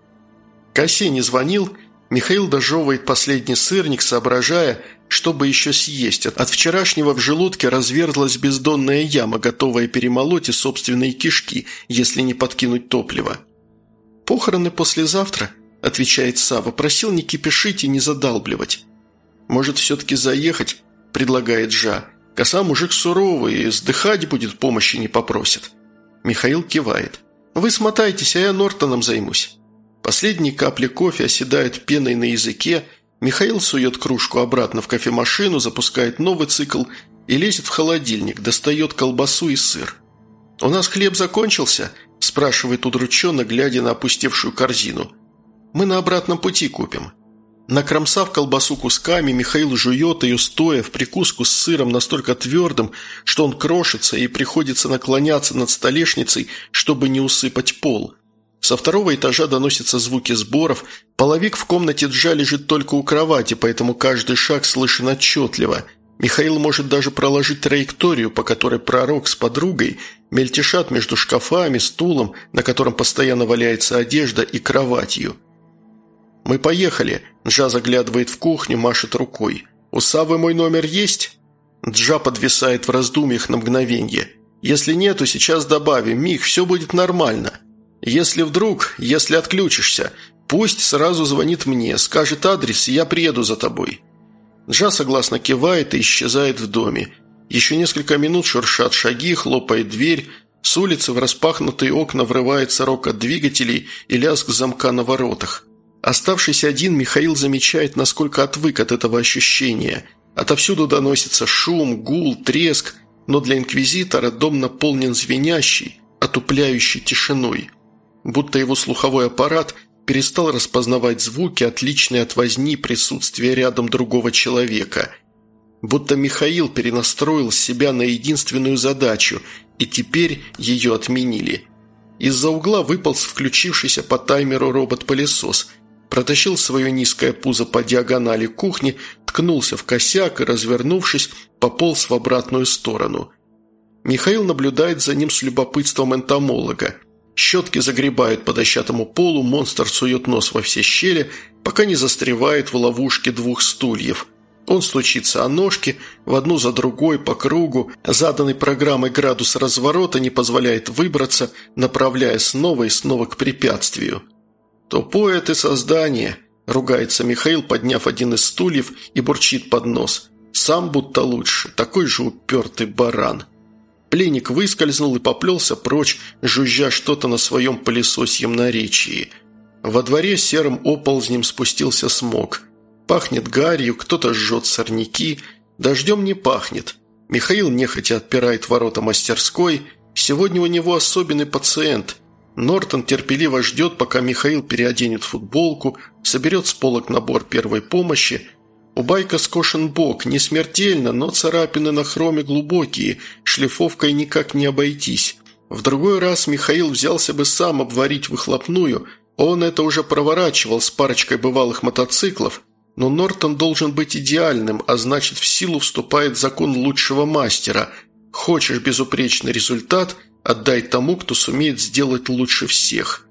Кассей не звонил, Михаил дожевывает последний сырник, соображая, чтобы еще съесть. От вчерашнего в желудке разверзлась бездонная яма, готовая перемолоть и собственные кишки, если не подкинуть топливо. «Похороны послезавтра», – отвечает Сава. «Просил не кипишить и не задалбливать». «Может, все-таки заехать?» – предлагает Жа. «Коса мужик суровый, и сдыхать будет, помощи не попросит». Михаил кивает. «Вы смотайтесь, а я Нортоном займусь». Последние капли кофе оседают пеной на языке, Михаил сует кружку обратно в кофемашину, запускает новый цикл и лезет в холодильник, достает колбасу и сыр. «У нас хлеб закончился?» – спрашивает удрученно, глядя на опустевшую корзину. «Мы на обратном пути купим». Накромсав колбасу кусками, Михаил жует ее стоя в прикуску с сыром настолько твердым, что он крошится и приходится наклоняться над столешницей, чтобы не усыпать пол. Со второго этажа доносятся звуки сборов, половик в комнате Джа лежит только у кровати, поэтому каждый шаг слышен отчетливо. Михаил может даже проложить траекторию, по которой пророк с подругой мельтешат между шкафами, стулом, на котором постоянно валяется одежда, и кроватью. «Мы поехали», – Джа заглядывает в кухню, машет рукой. «У Савы мой номер есть?» Джа подвисает в раздумьях на мгновенье. «Если нет, то сейчас добавим. Мих, все будет нормально. Если вдруг, если отключишься, пусть сразу звонит мне, скажет адрес, и я приеду за тобой». Джа согласно кивает и исчезает в доме. Еще несколько минут шуршат шаги, хлопает дверь. С улицы в распахнутые окна врывается рокот двигателей и лязг замка на воротах. Оставшись один, Михаил замечает, насколько отвык от этого ощущения. Отовсюду доносится шум, гул, треск, но для инквизитора дом наполнен звенящей, отупляющей тишиной. Будто его слуховой аппарат перестал распознавать звуки, отличные от возни присутствия рядом другого человека. Будто Михаил перенастроил себя на единственную задачу, и теперь ее отменили. Из-за угла выполз включившийся по таймеру робот-пылесос – протащил свое низкое пузо по диагонали кухни, ткнулся в косяк и, развернувшись, пополз в обратную сторону. Михаил наблюдает за ним с любопытством энтомолога. Щетки загребают по дощатому полу, монстр сует нос во все щели, пока не застревает в ловушке двух стульев. Он стучится о ножки, в одну за другой, по кругу. Заданный программой градус разворота не позволяет выбраться, направляя снова и снова к препятствию. «Тупое ты создание!» – ругается Михаил, подняв один из стульев и бурчит под нос. «Сам будто лучше, такой же упертый баран!» Пленник выскользнул и поплелся прочь, жужжа что-то на своем пылесосьем наречии. Во дворе серым оползнем спустился смог. Пахнет гарью, кто-то жжет сорняки. Дождем не пахнет. Михаил нехотя отпирает ворота мастерской. Сегодня у него особенный пациент – Нортон терпеливо ждет, пока Михаил переоденет футболку, соберет с полок набор первой помощи. У байка скошен бок, не смертельно, но царапины на хроме глубокие, шлифовкой никак не обойтись. В другой раз Михаил взялся бы сам обварить выхлопную, он это уже проворачивал с парочкой бывалых мотоциклов, но Нортон должен быть идеальным, а значит в силу вступает закон лучшего мастера. Хочешь безупречный результат – Отдай тому, кто сумеет сделать лучше всех.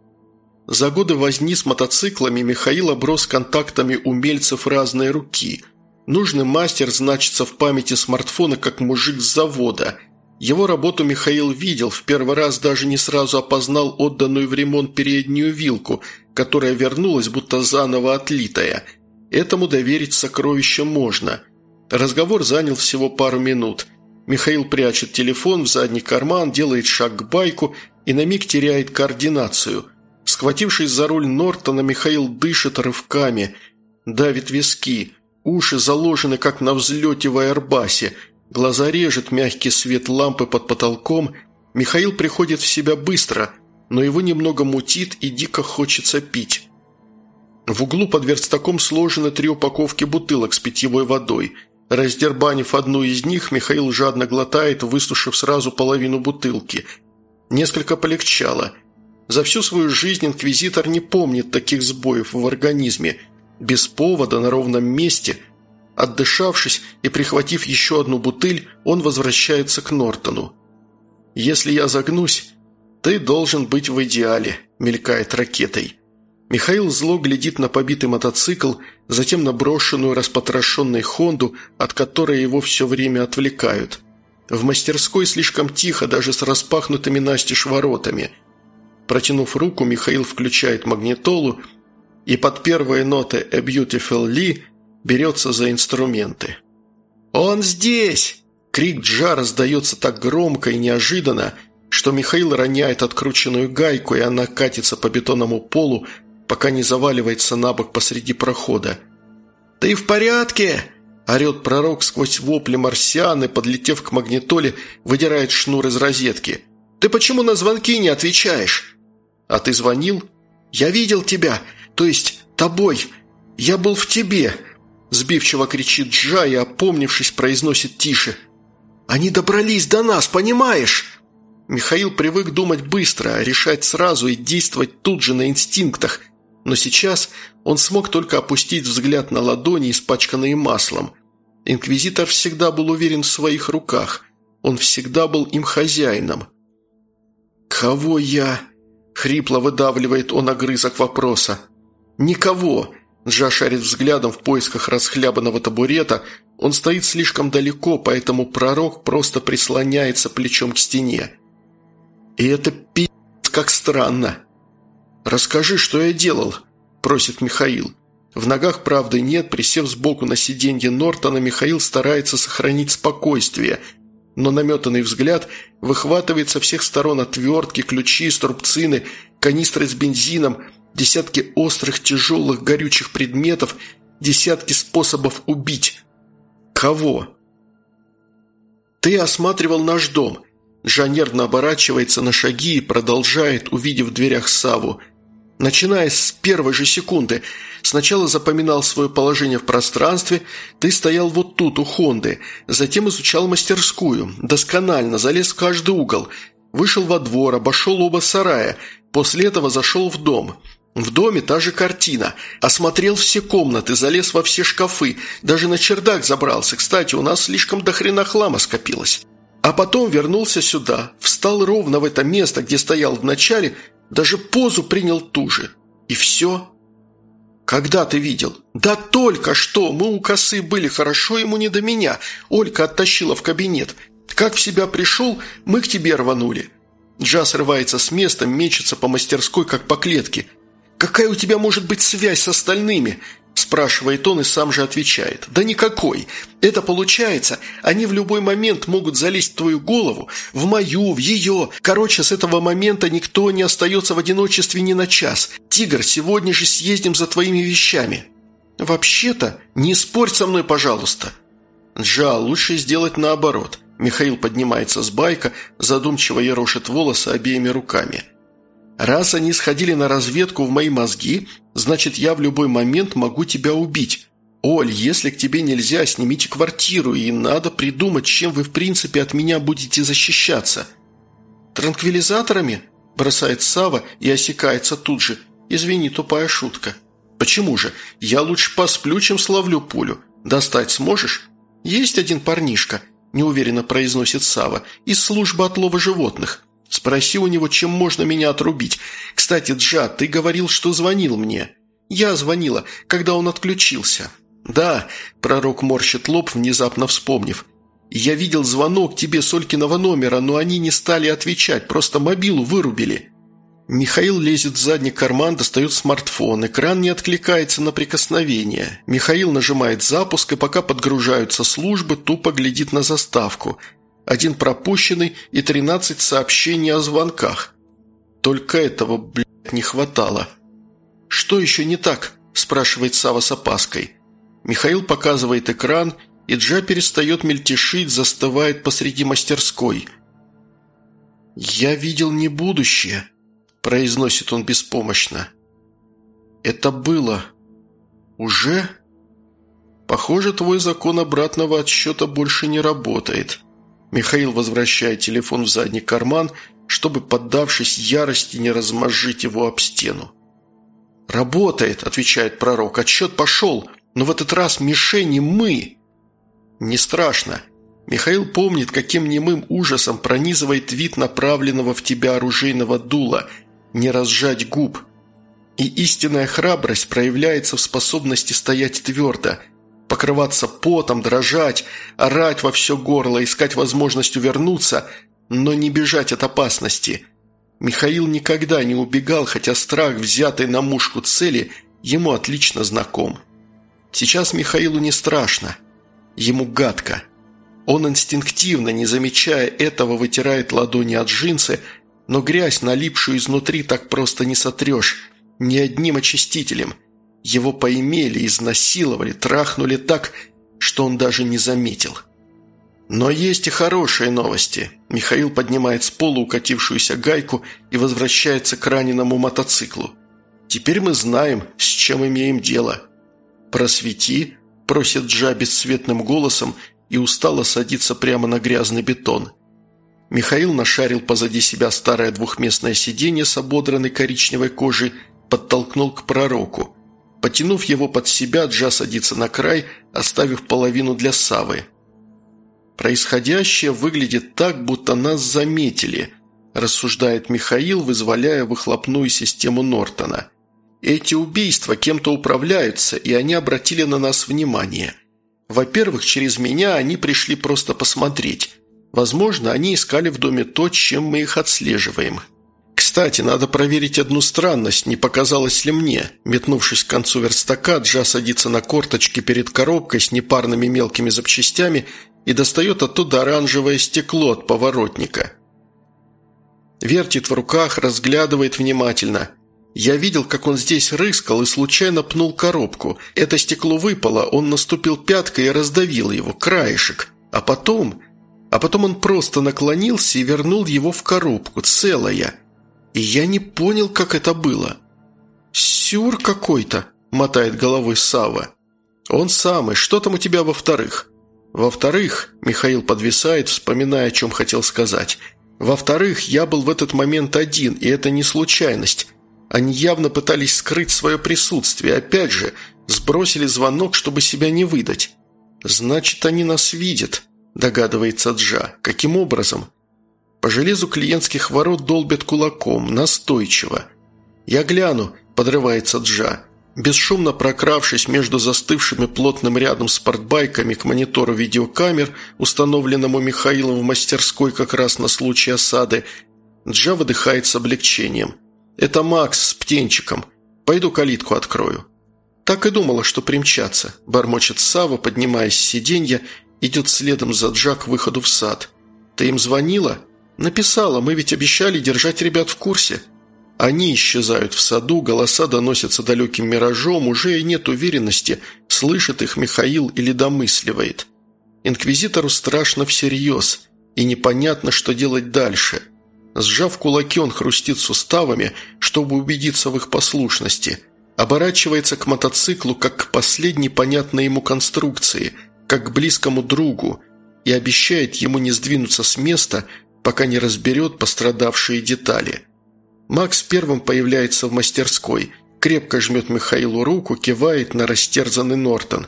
За годы возни с мотоциклами Михаил оброс контактами умельцев разной руки. Нужный мастер значится в памяти смартфона как мужик с завода. Его работу Михаил видел, в первый раз даже не сразу опознал отданную в ремонт переднюю вилку, которая вернулась, будто заново отлитая. Этому доверить сокровище можно. Разговор занял всего пару минут – Михаил прячет телефон в задний карман, делает шаг к байку и на миг теряет координацию. Схватившись за руль Нортона, Михаил дышит рывками, давит виски, уши заложены, как на взлете в аэрбасе, глаза режет мягкий свет лампы под потолком. Михаил приходит в себя быстро, но его немного мутит и дико хочется пить. В углу под верстаком сложены три упаковки бутылок с питьевой водой – Раздербанив одну из них, Михаил жадно глотает, выслушав сразу половину бутылки. Несколько полегчало. За всю свою жизнь инквизитор не помнит таких сбоев в организме. Без повода, на ровном месте. Отдышавшись и прихватив еще одну бутыль, он возвращается к Нортону. «Если я загнусь, ты должен быть в идеале», – мелькает ракетой. Михаил зло глядит на побитый мотоцикл, затем на брошенную распотрошенной «Хонду», от которой его все время отвлекают. В мастерской слишком тихо, даже с распахнутыми настежь воротами. Протянув руку, Михаил включает магнитолу и под первые ноты «A Beautiful Lee» берется за инструменты. «Он здесь!» Крик Джа раздается так громко и неожиданно, что Михаил роняет открученную гайку, и она катится по бетонному полу, пока не заваливается на бок посреди прохода. «Ты в порядке?» – орет пророк сквозь вопли марсиан и, подлетев к магнитоле, выдирает шнур из розетки. «Ты почему на звонки не отвечаешь?» «А ты звонил?» «Я видел тебя, то есть тобой. Я был в тебе!» Сбивчиво кричит Джа и, опомнившись, произносит тише. «Они добрались до нас, понимаешь?» Михаил привык думать быстро, решать сразу и действовать тут же на инстинктах, но сейчас он смог только опустить взгляд на ладони, испачканные маслом. Инквизитор всегда был уверен в своих руках, он всегда был им хозяином. «Кого я?» – хрипло выдавливает он огрызок вопроса. «Никого!» Джа шарит взглядом в поисках расхлябанного табурета. Он стоит слишком далеко, поэтому пророк просто прислоняется плечом к стене. И это пи*** как странно. «Расскажи, что я делал», – просит Михаил. В ногах правды нет, присев сбоку на сиденье Нортона, Михаил старается сохранить спокойствие, но наметанный взгляд выхватывает со всех сторон отвертки, ключи, струбцины, канистры с бензином – десятки острых, тяжелых, горючих предметов, десятки способов убить. Кого? «Ты осматривал наш дом». Жа нервно оборачивается на шаги и продолжает, увидев в дверях Саву. Начиная с первой же секунды, сначала запоминал свое положение в пространстве, ты стоял вот тут, у Хонды, затем изучал мастерскую, досконально, залез в каждый угол, вышел во двор, обошел оба сарая, после этого зашел в дом – в доме та же картина. Осмотрел все комнаты, залез во все шкафы, даже на чердак забрался. Кстати, у нас слишком до хрена хлама скопилось. А потом вернулся сюда, встал ровно в это место, где стоял вначале, даже позу принял ту же. И все. «Когда ты видел?» «Да только что! Мы у косы были, хорошо ему не до меня. Олька оттащила в кабинет. Как в себя пришел, мы к тебе рванули». Джаз рывается с места, мечется по мастерской, как по клетке – «Какая у тебя может быть связь с остальными?» Спрашивает он и сам же отвечает. «Да никакой. Это получается, они в любой момент могут залезть в твою голову, в мою, в ее. Короче, с этого момента никто не остается в одиночестве ни на час. Тигр, сегодня же съездим за твоими вещами». «Вообще-то, не спорь со мной, пожалуйста». «Джа, лучше сделать наоборот». Михаил поднимается с байка, задумчиво ерошит волосы обеими руками – Раз они сходили на разведку в мои мозги, значит, я в любой момент могу тебя убить. Оль, если к тебе нельзя, снимите квартиру, и надо придумать, чем вы в принципе от меня будете защищаться». «Транквилизаторами?» – бросает Сава и осекается тут же. «Извини, тупая шутка». «Почему же? Я лучше посплю, чем словлю пулю. Достать сможешь?» «Есть один парнишка», – неуверенно произносит Сава, – «из службы отлова животных. Спроси у него, чем можно меня отрубить. Кстати, Джа, ты говорил, что звонил мне. Я звонила, когда он отключился. Да, пророк морщит лоб, внезапно вспомнив. Я видел звонок тебе с Олькиного номера, но они не стали отвечать, просто мобилу вырубили. Михаил лезет в задний карман, достает смартфон. Экран не откликается на прикосновение. Михаил нажимает запуск, и пока подгружаются службы, тупо глядит на заставку – один пропущенный и 13 сообщений о звонках. Только этого, блядь, не хватало. «Что еще не так?» – спрашивает Сава с опаской. Михаил показывает экран, и Джа перестает мельтешить, застывает посреди мастерской. «Я видел не будущее», – произносит он беспомощно. «Это было. Уже?» «Похоже, твой закон обратного отсчета больше не работает». Михаил возвращает телефон в задний карман, чтобы, поддавшись ярости, не размозжить его об стену. «Работает», – отвечает пророк, – «отсчет пошел, но в этот раз мишени мы». «Не страшно». Михаил помнит, каким немым ужасом пронизывает вид направленного в тебя оружейного дула, не разжать губ. И истинная храбрость проявляется в способности стоять твердо – покрываться потом, дрожать, орать во все горло, искать возможность увернуться, но не бежать от опасности. Михаил никогда не убегал, хотя страх, взятый на мушку цели, ему отлично знаком. Сейчас Михаилу не страшно. Ему гадко. Он инстинктивно, не замечая этого, вытирает ладони от джинсы, но грязь, налипшую изнутри, так просто не сотрешь. ни одним очистителем. Его поимели, изнасиловали, трахнули так, что он даже не заметил. Но есть и хорошие новости. Михаил поднимает с пола укатившуюся гайку и возвращается к раненому мотоциклу. Теперь мы знаем, с чем имеем дело. «Просвети», – просит Джа бесцветным голосом и устало садится прямо на грязный бетон. Михаил нашарил позади себя старое двухместное сиденье с ободранной коричневой кожей, подтолкнул к пророку. Потянув его под себя, Джа садится на край, оставив половину для Савы. «Происходящее выглядит так, будто нас заметили», – рассуждает Михаил, вызволяя выхлопную систему Нортона. «Эти убийства кем-то управляются, и они обратили на нас внимание. Во-первых, через меня они пришли просто посмотреть. Возможно, они искали в доме то, чем мы их отслеживаем. Кстати, надо проверить одну странность, не показалось ли мне. Метнувшись к концу верстака, Джа садится на корточки перед коробкой с непарными мелкими запчастями и достает оттуда оранжевое стекло от поворотника. Вертит в руках, разглядывает внимательно. Я видел, как он здесь рыскал и случайно пнул коробку. Это стекло выпало, он наступил пяткой и раздавил его, краешек. А потом... А потом он просто наклонился и вернул его в коробку, целая. Я не понял, как это было. «Сюр какой-то», — мотает головой Сава. «Он самый. Что там у тебя во-вторых?» Во-вторых, Михаил подвисает, вспоминая, о чем хотел сказать. Во-вторых, я был в этот момент один, и это не случайность. Они явно пытались скрыть свое присутствие. Опять же, сбросили звонок, чтобы себя не выдать. «Значит, они нас видят», – догадывается Джа. «Каким образом?» По железу клиентских ворот долбят кулаком, настойчиво. «Я гляну», – подрывается Джа. Бесшумно прокравшись между застывшими плотным рядом спортбайками к монитору видеокамер, установленному Михаилом в мастерской как раз на случай осады, Джа выдыхает с облегчением. «Это Макс с птенчиком. Пойду калитку открою». «Так и думала, что примчаться», – бормочет Сава, поднимаясь с сиденья, идет следом за Джа к выходу в сад. «Ты им звонила?» «Написала, мы ведь обещали держать ребят в курсе». Они исчезают в саду, голоса доносятся далеким миражом, уже и нет уверенности, слышит их Михаил или домысливает. Инквизитору страшно всерьез, и непонятно, что делать дальше. Сжав кулаки, он хрустит суставами, чтобы убедиться в их послушности. Оборачивается к мотоциклу, как к последней понятной ему конструкции, как к близкому другу, и обещает ему не сдвинуться с места, пока не разберет пострадавшие детали – Макс первым появляется в мастерской, крепко жмет Михаилу руку, кивает на растерзанный Нортон.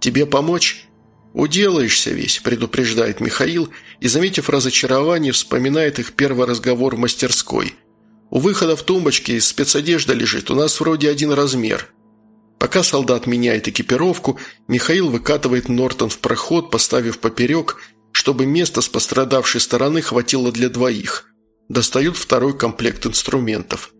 «Тебе помочь?» «Уделаешься весь», – предупреждает Михаил и, заметив разочарование, вспоминает их первый разговор в мастерской. «У выхода в тумбочке спецодежда лежит, у нас вроде один размер». Пока солдат меняет экипировку, Михаил выкатывает Нортон в проход, поставив поперек, чтобы места с пострадавшей стороны хватило для двоих – Достают второй комплект инструментов.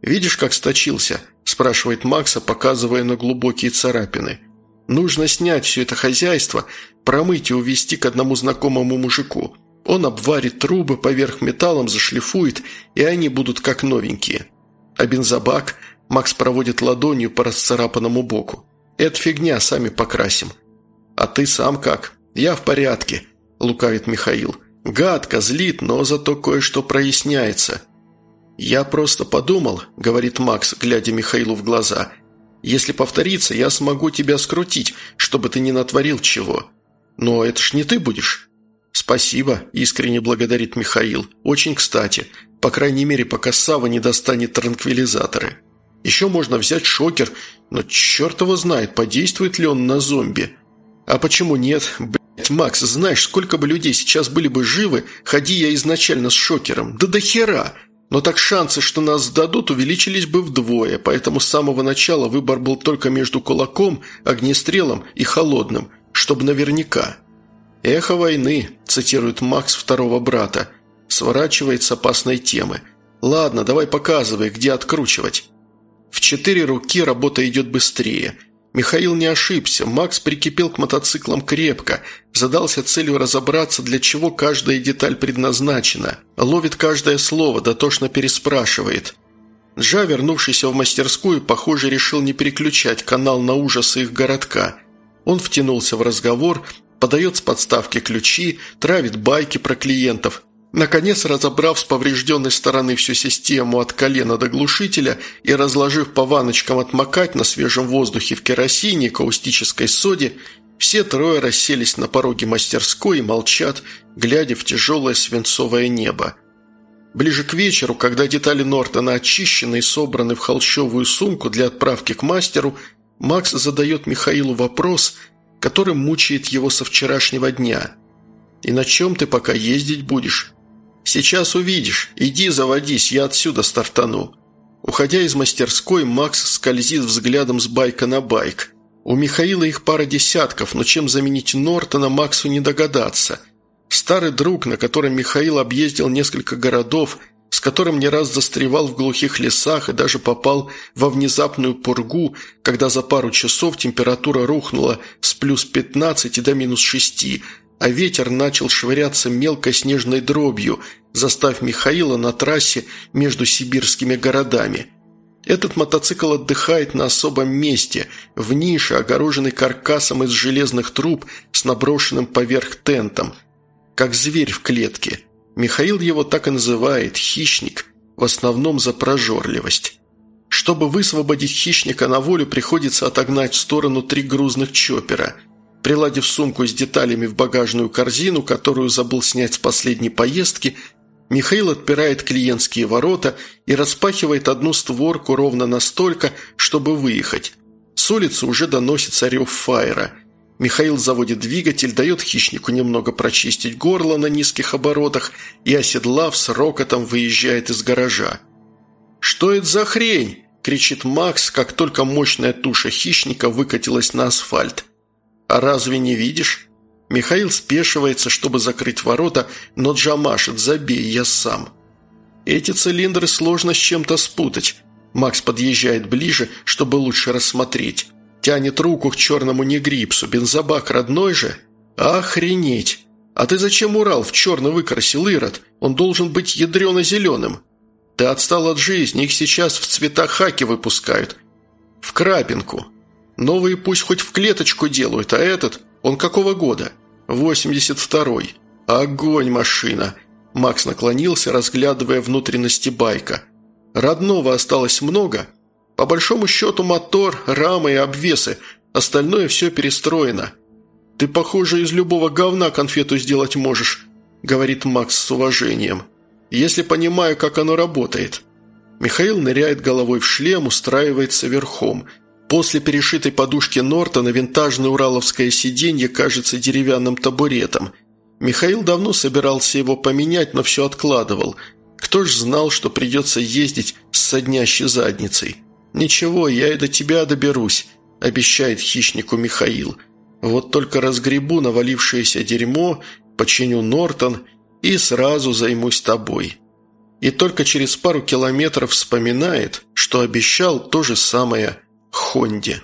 «Видишь, как сточился?» – спрашивает Макса, показывая на глубокие царапины. «Нужно снять все это хозяйство, промыть и увезти к одному знакомому мужику. Он обварит трубы, поверх металлом зашлифует, и они будут как новенькие. А бензобак Макс проводит ладонью по расцарапанному боку. «Это фигня, сами покрасим». «А ты сам как?» «Я в порядке», – лукавит Михаил. Гадко, злит, но зато кое-что проясняется. «Я просто подумал», — говорит Макс, глядя Михаилу в глаза, «если повторится, я смогу тебя скрутить, чтобы ты не натворил чего. Но это ж не ты будешь». «Спасибо», – искренне благодарит Михаил. «Очень кстати. По крайней мере, пока Сава не достанет транквилизаторы. Еще можно взять шокер, но черт его знает, подействует ли он на зомби. А почему нет? Макс, знаешь, сколько бы людей сейчас были бы живы, ходи я изначально с шокером. Да до хера! Но так шансы, что нас сдадут, увеличились бы вдвое, поэтому с самого начала выбор был только между кулаком, огнестрелом и холодным, чтобы наверняка. «Эхо войны», – цитирует Макс второго брата, сворачивает с опасной темы. «Ладно, давай показывай, где откручивать». В четыре руки работа идет быстрее – Михаил не ошибся, Макс прикипел к мотоциклам крепко, задался целью разобраться, для чего каждая деталь предназначена, ловит каждое слово, дотошно переспрашивает. Джа, вернувшийся в мастерскую, похоже, решил не переключать канал на ужасы их городка. Он втянулся в разговор, подает с подставки ключи, травит байки про клиентов. Наконец, разобрав с поврежденной стороны всю систему от колена до глушителя и разложив по ваночкам отмокать на свежем воздухе в керосине и каустической соде, все трое расселись на пороге мастерской и молчат, глядя в тяжелое свинцовое небо. Ближе к вечеру, когда детали Нортона очищены и собраны в холщовую сумку для отправки к мастеру, Макс задает Михаилу вопрос, который мучает его со вчерашнего дня. «И на чем ты пока ездить будешь?» «Сейчас увидишь. Иди заводись, я отсюда стартану». Уходя из мастерской, Макс скользит взглядом с байка на байк. У Михаила их пара десятков, но чем заменить Нортона, Максу не догадаться – Старый друг, на котором Михаил объездил несколько городов, с которым не раз застревал в глухих лесах и даже попал во внезапную пургу, когда за пару часов температура рухнула с плюс 15 до минус 6, а ветер начал швыряться мелкой снежной дробью, заставив Михаила на трассе между сибирскими городами. Этот мотоцикл отдыхает на особом месте, в нише, огороженной каркасом из железных труб с наброшенным поверх тентом – как зверь в клетке. Михаил его так и называет – хищник, в основном за прожорливость. Чтобы высвободить хищника на волю, приходится отогнать в сторону три грузных чоппера. Приладив сумку с деталями в багажную корзину, которую забыл снять с последней поездки, Михаил отпирает клиентские ворота и распахивает одну створку ровно настолько, чтобы выехать. С улицы уже доносится рев фаера – Михаил заводит двигатель, дает хищнику немного прочистить горло на низких оборотах и, оседлав, с рокотом выезжает из гаража. «Что это за хрень?» – кричит Макс, как только мощная туша хищника выкатилась на асфальт. «А разве не видишь?» Михаил спешивается, чтобы закрыть ворота, но Джа машет «забей, я сам». Эти цилиндры сложно с чем-то спутать. Макс подъезжает ближе, чтобы лучше рассмотреть. Тянет руку к черному негрипсу. Бензобак родной же? Охренеть! А ты зачем Урал в черный выкрасил, Ирод? Он должен быть ядрено-зеленым. Ты отстал от жизни, их сейчас в цвета хаки выпускают. В крапинку. Новые пусть хоть в клеточку делают, а этот, он какого года? 82-й. Огонь машина. Макс наклонился, разглядывая внутренности байка. Родного осталось много? По большому счету мотор, рамы и обвесы, остальное все перестроено. «Ты, похоже, из любого говна конфету сделать можешь», – говорит Макс с уважением. «Если понимаю, как оно работает». Михаил ныряет головой в шлем, устраивается верхом. После перешитой подушки Нортона винтажное ураловское сиденье кажется деревянным табуретом. Михаил давно собирался его поменять, но все откладывал. Кто ж знал, что придется ездить с соднящей задницей. «Ничего, я и до тебя доберусь», – обещает хищнику Михаил. «Вот только разгребу навалившееся дерьмо, починю Нортон и сразу займусь тобой». И только через пару километров вспоминает, что обещал то же самое Хонде.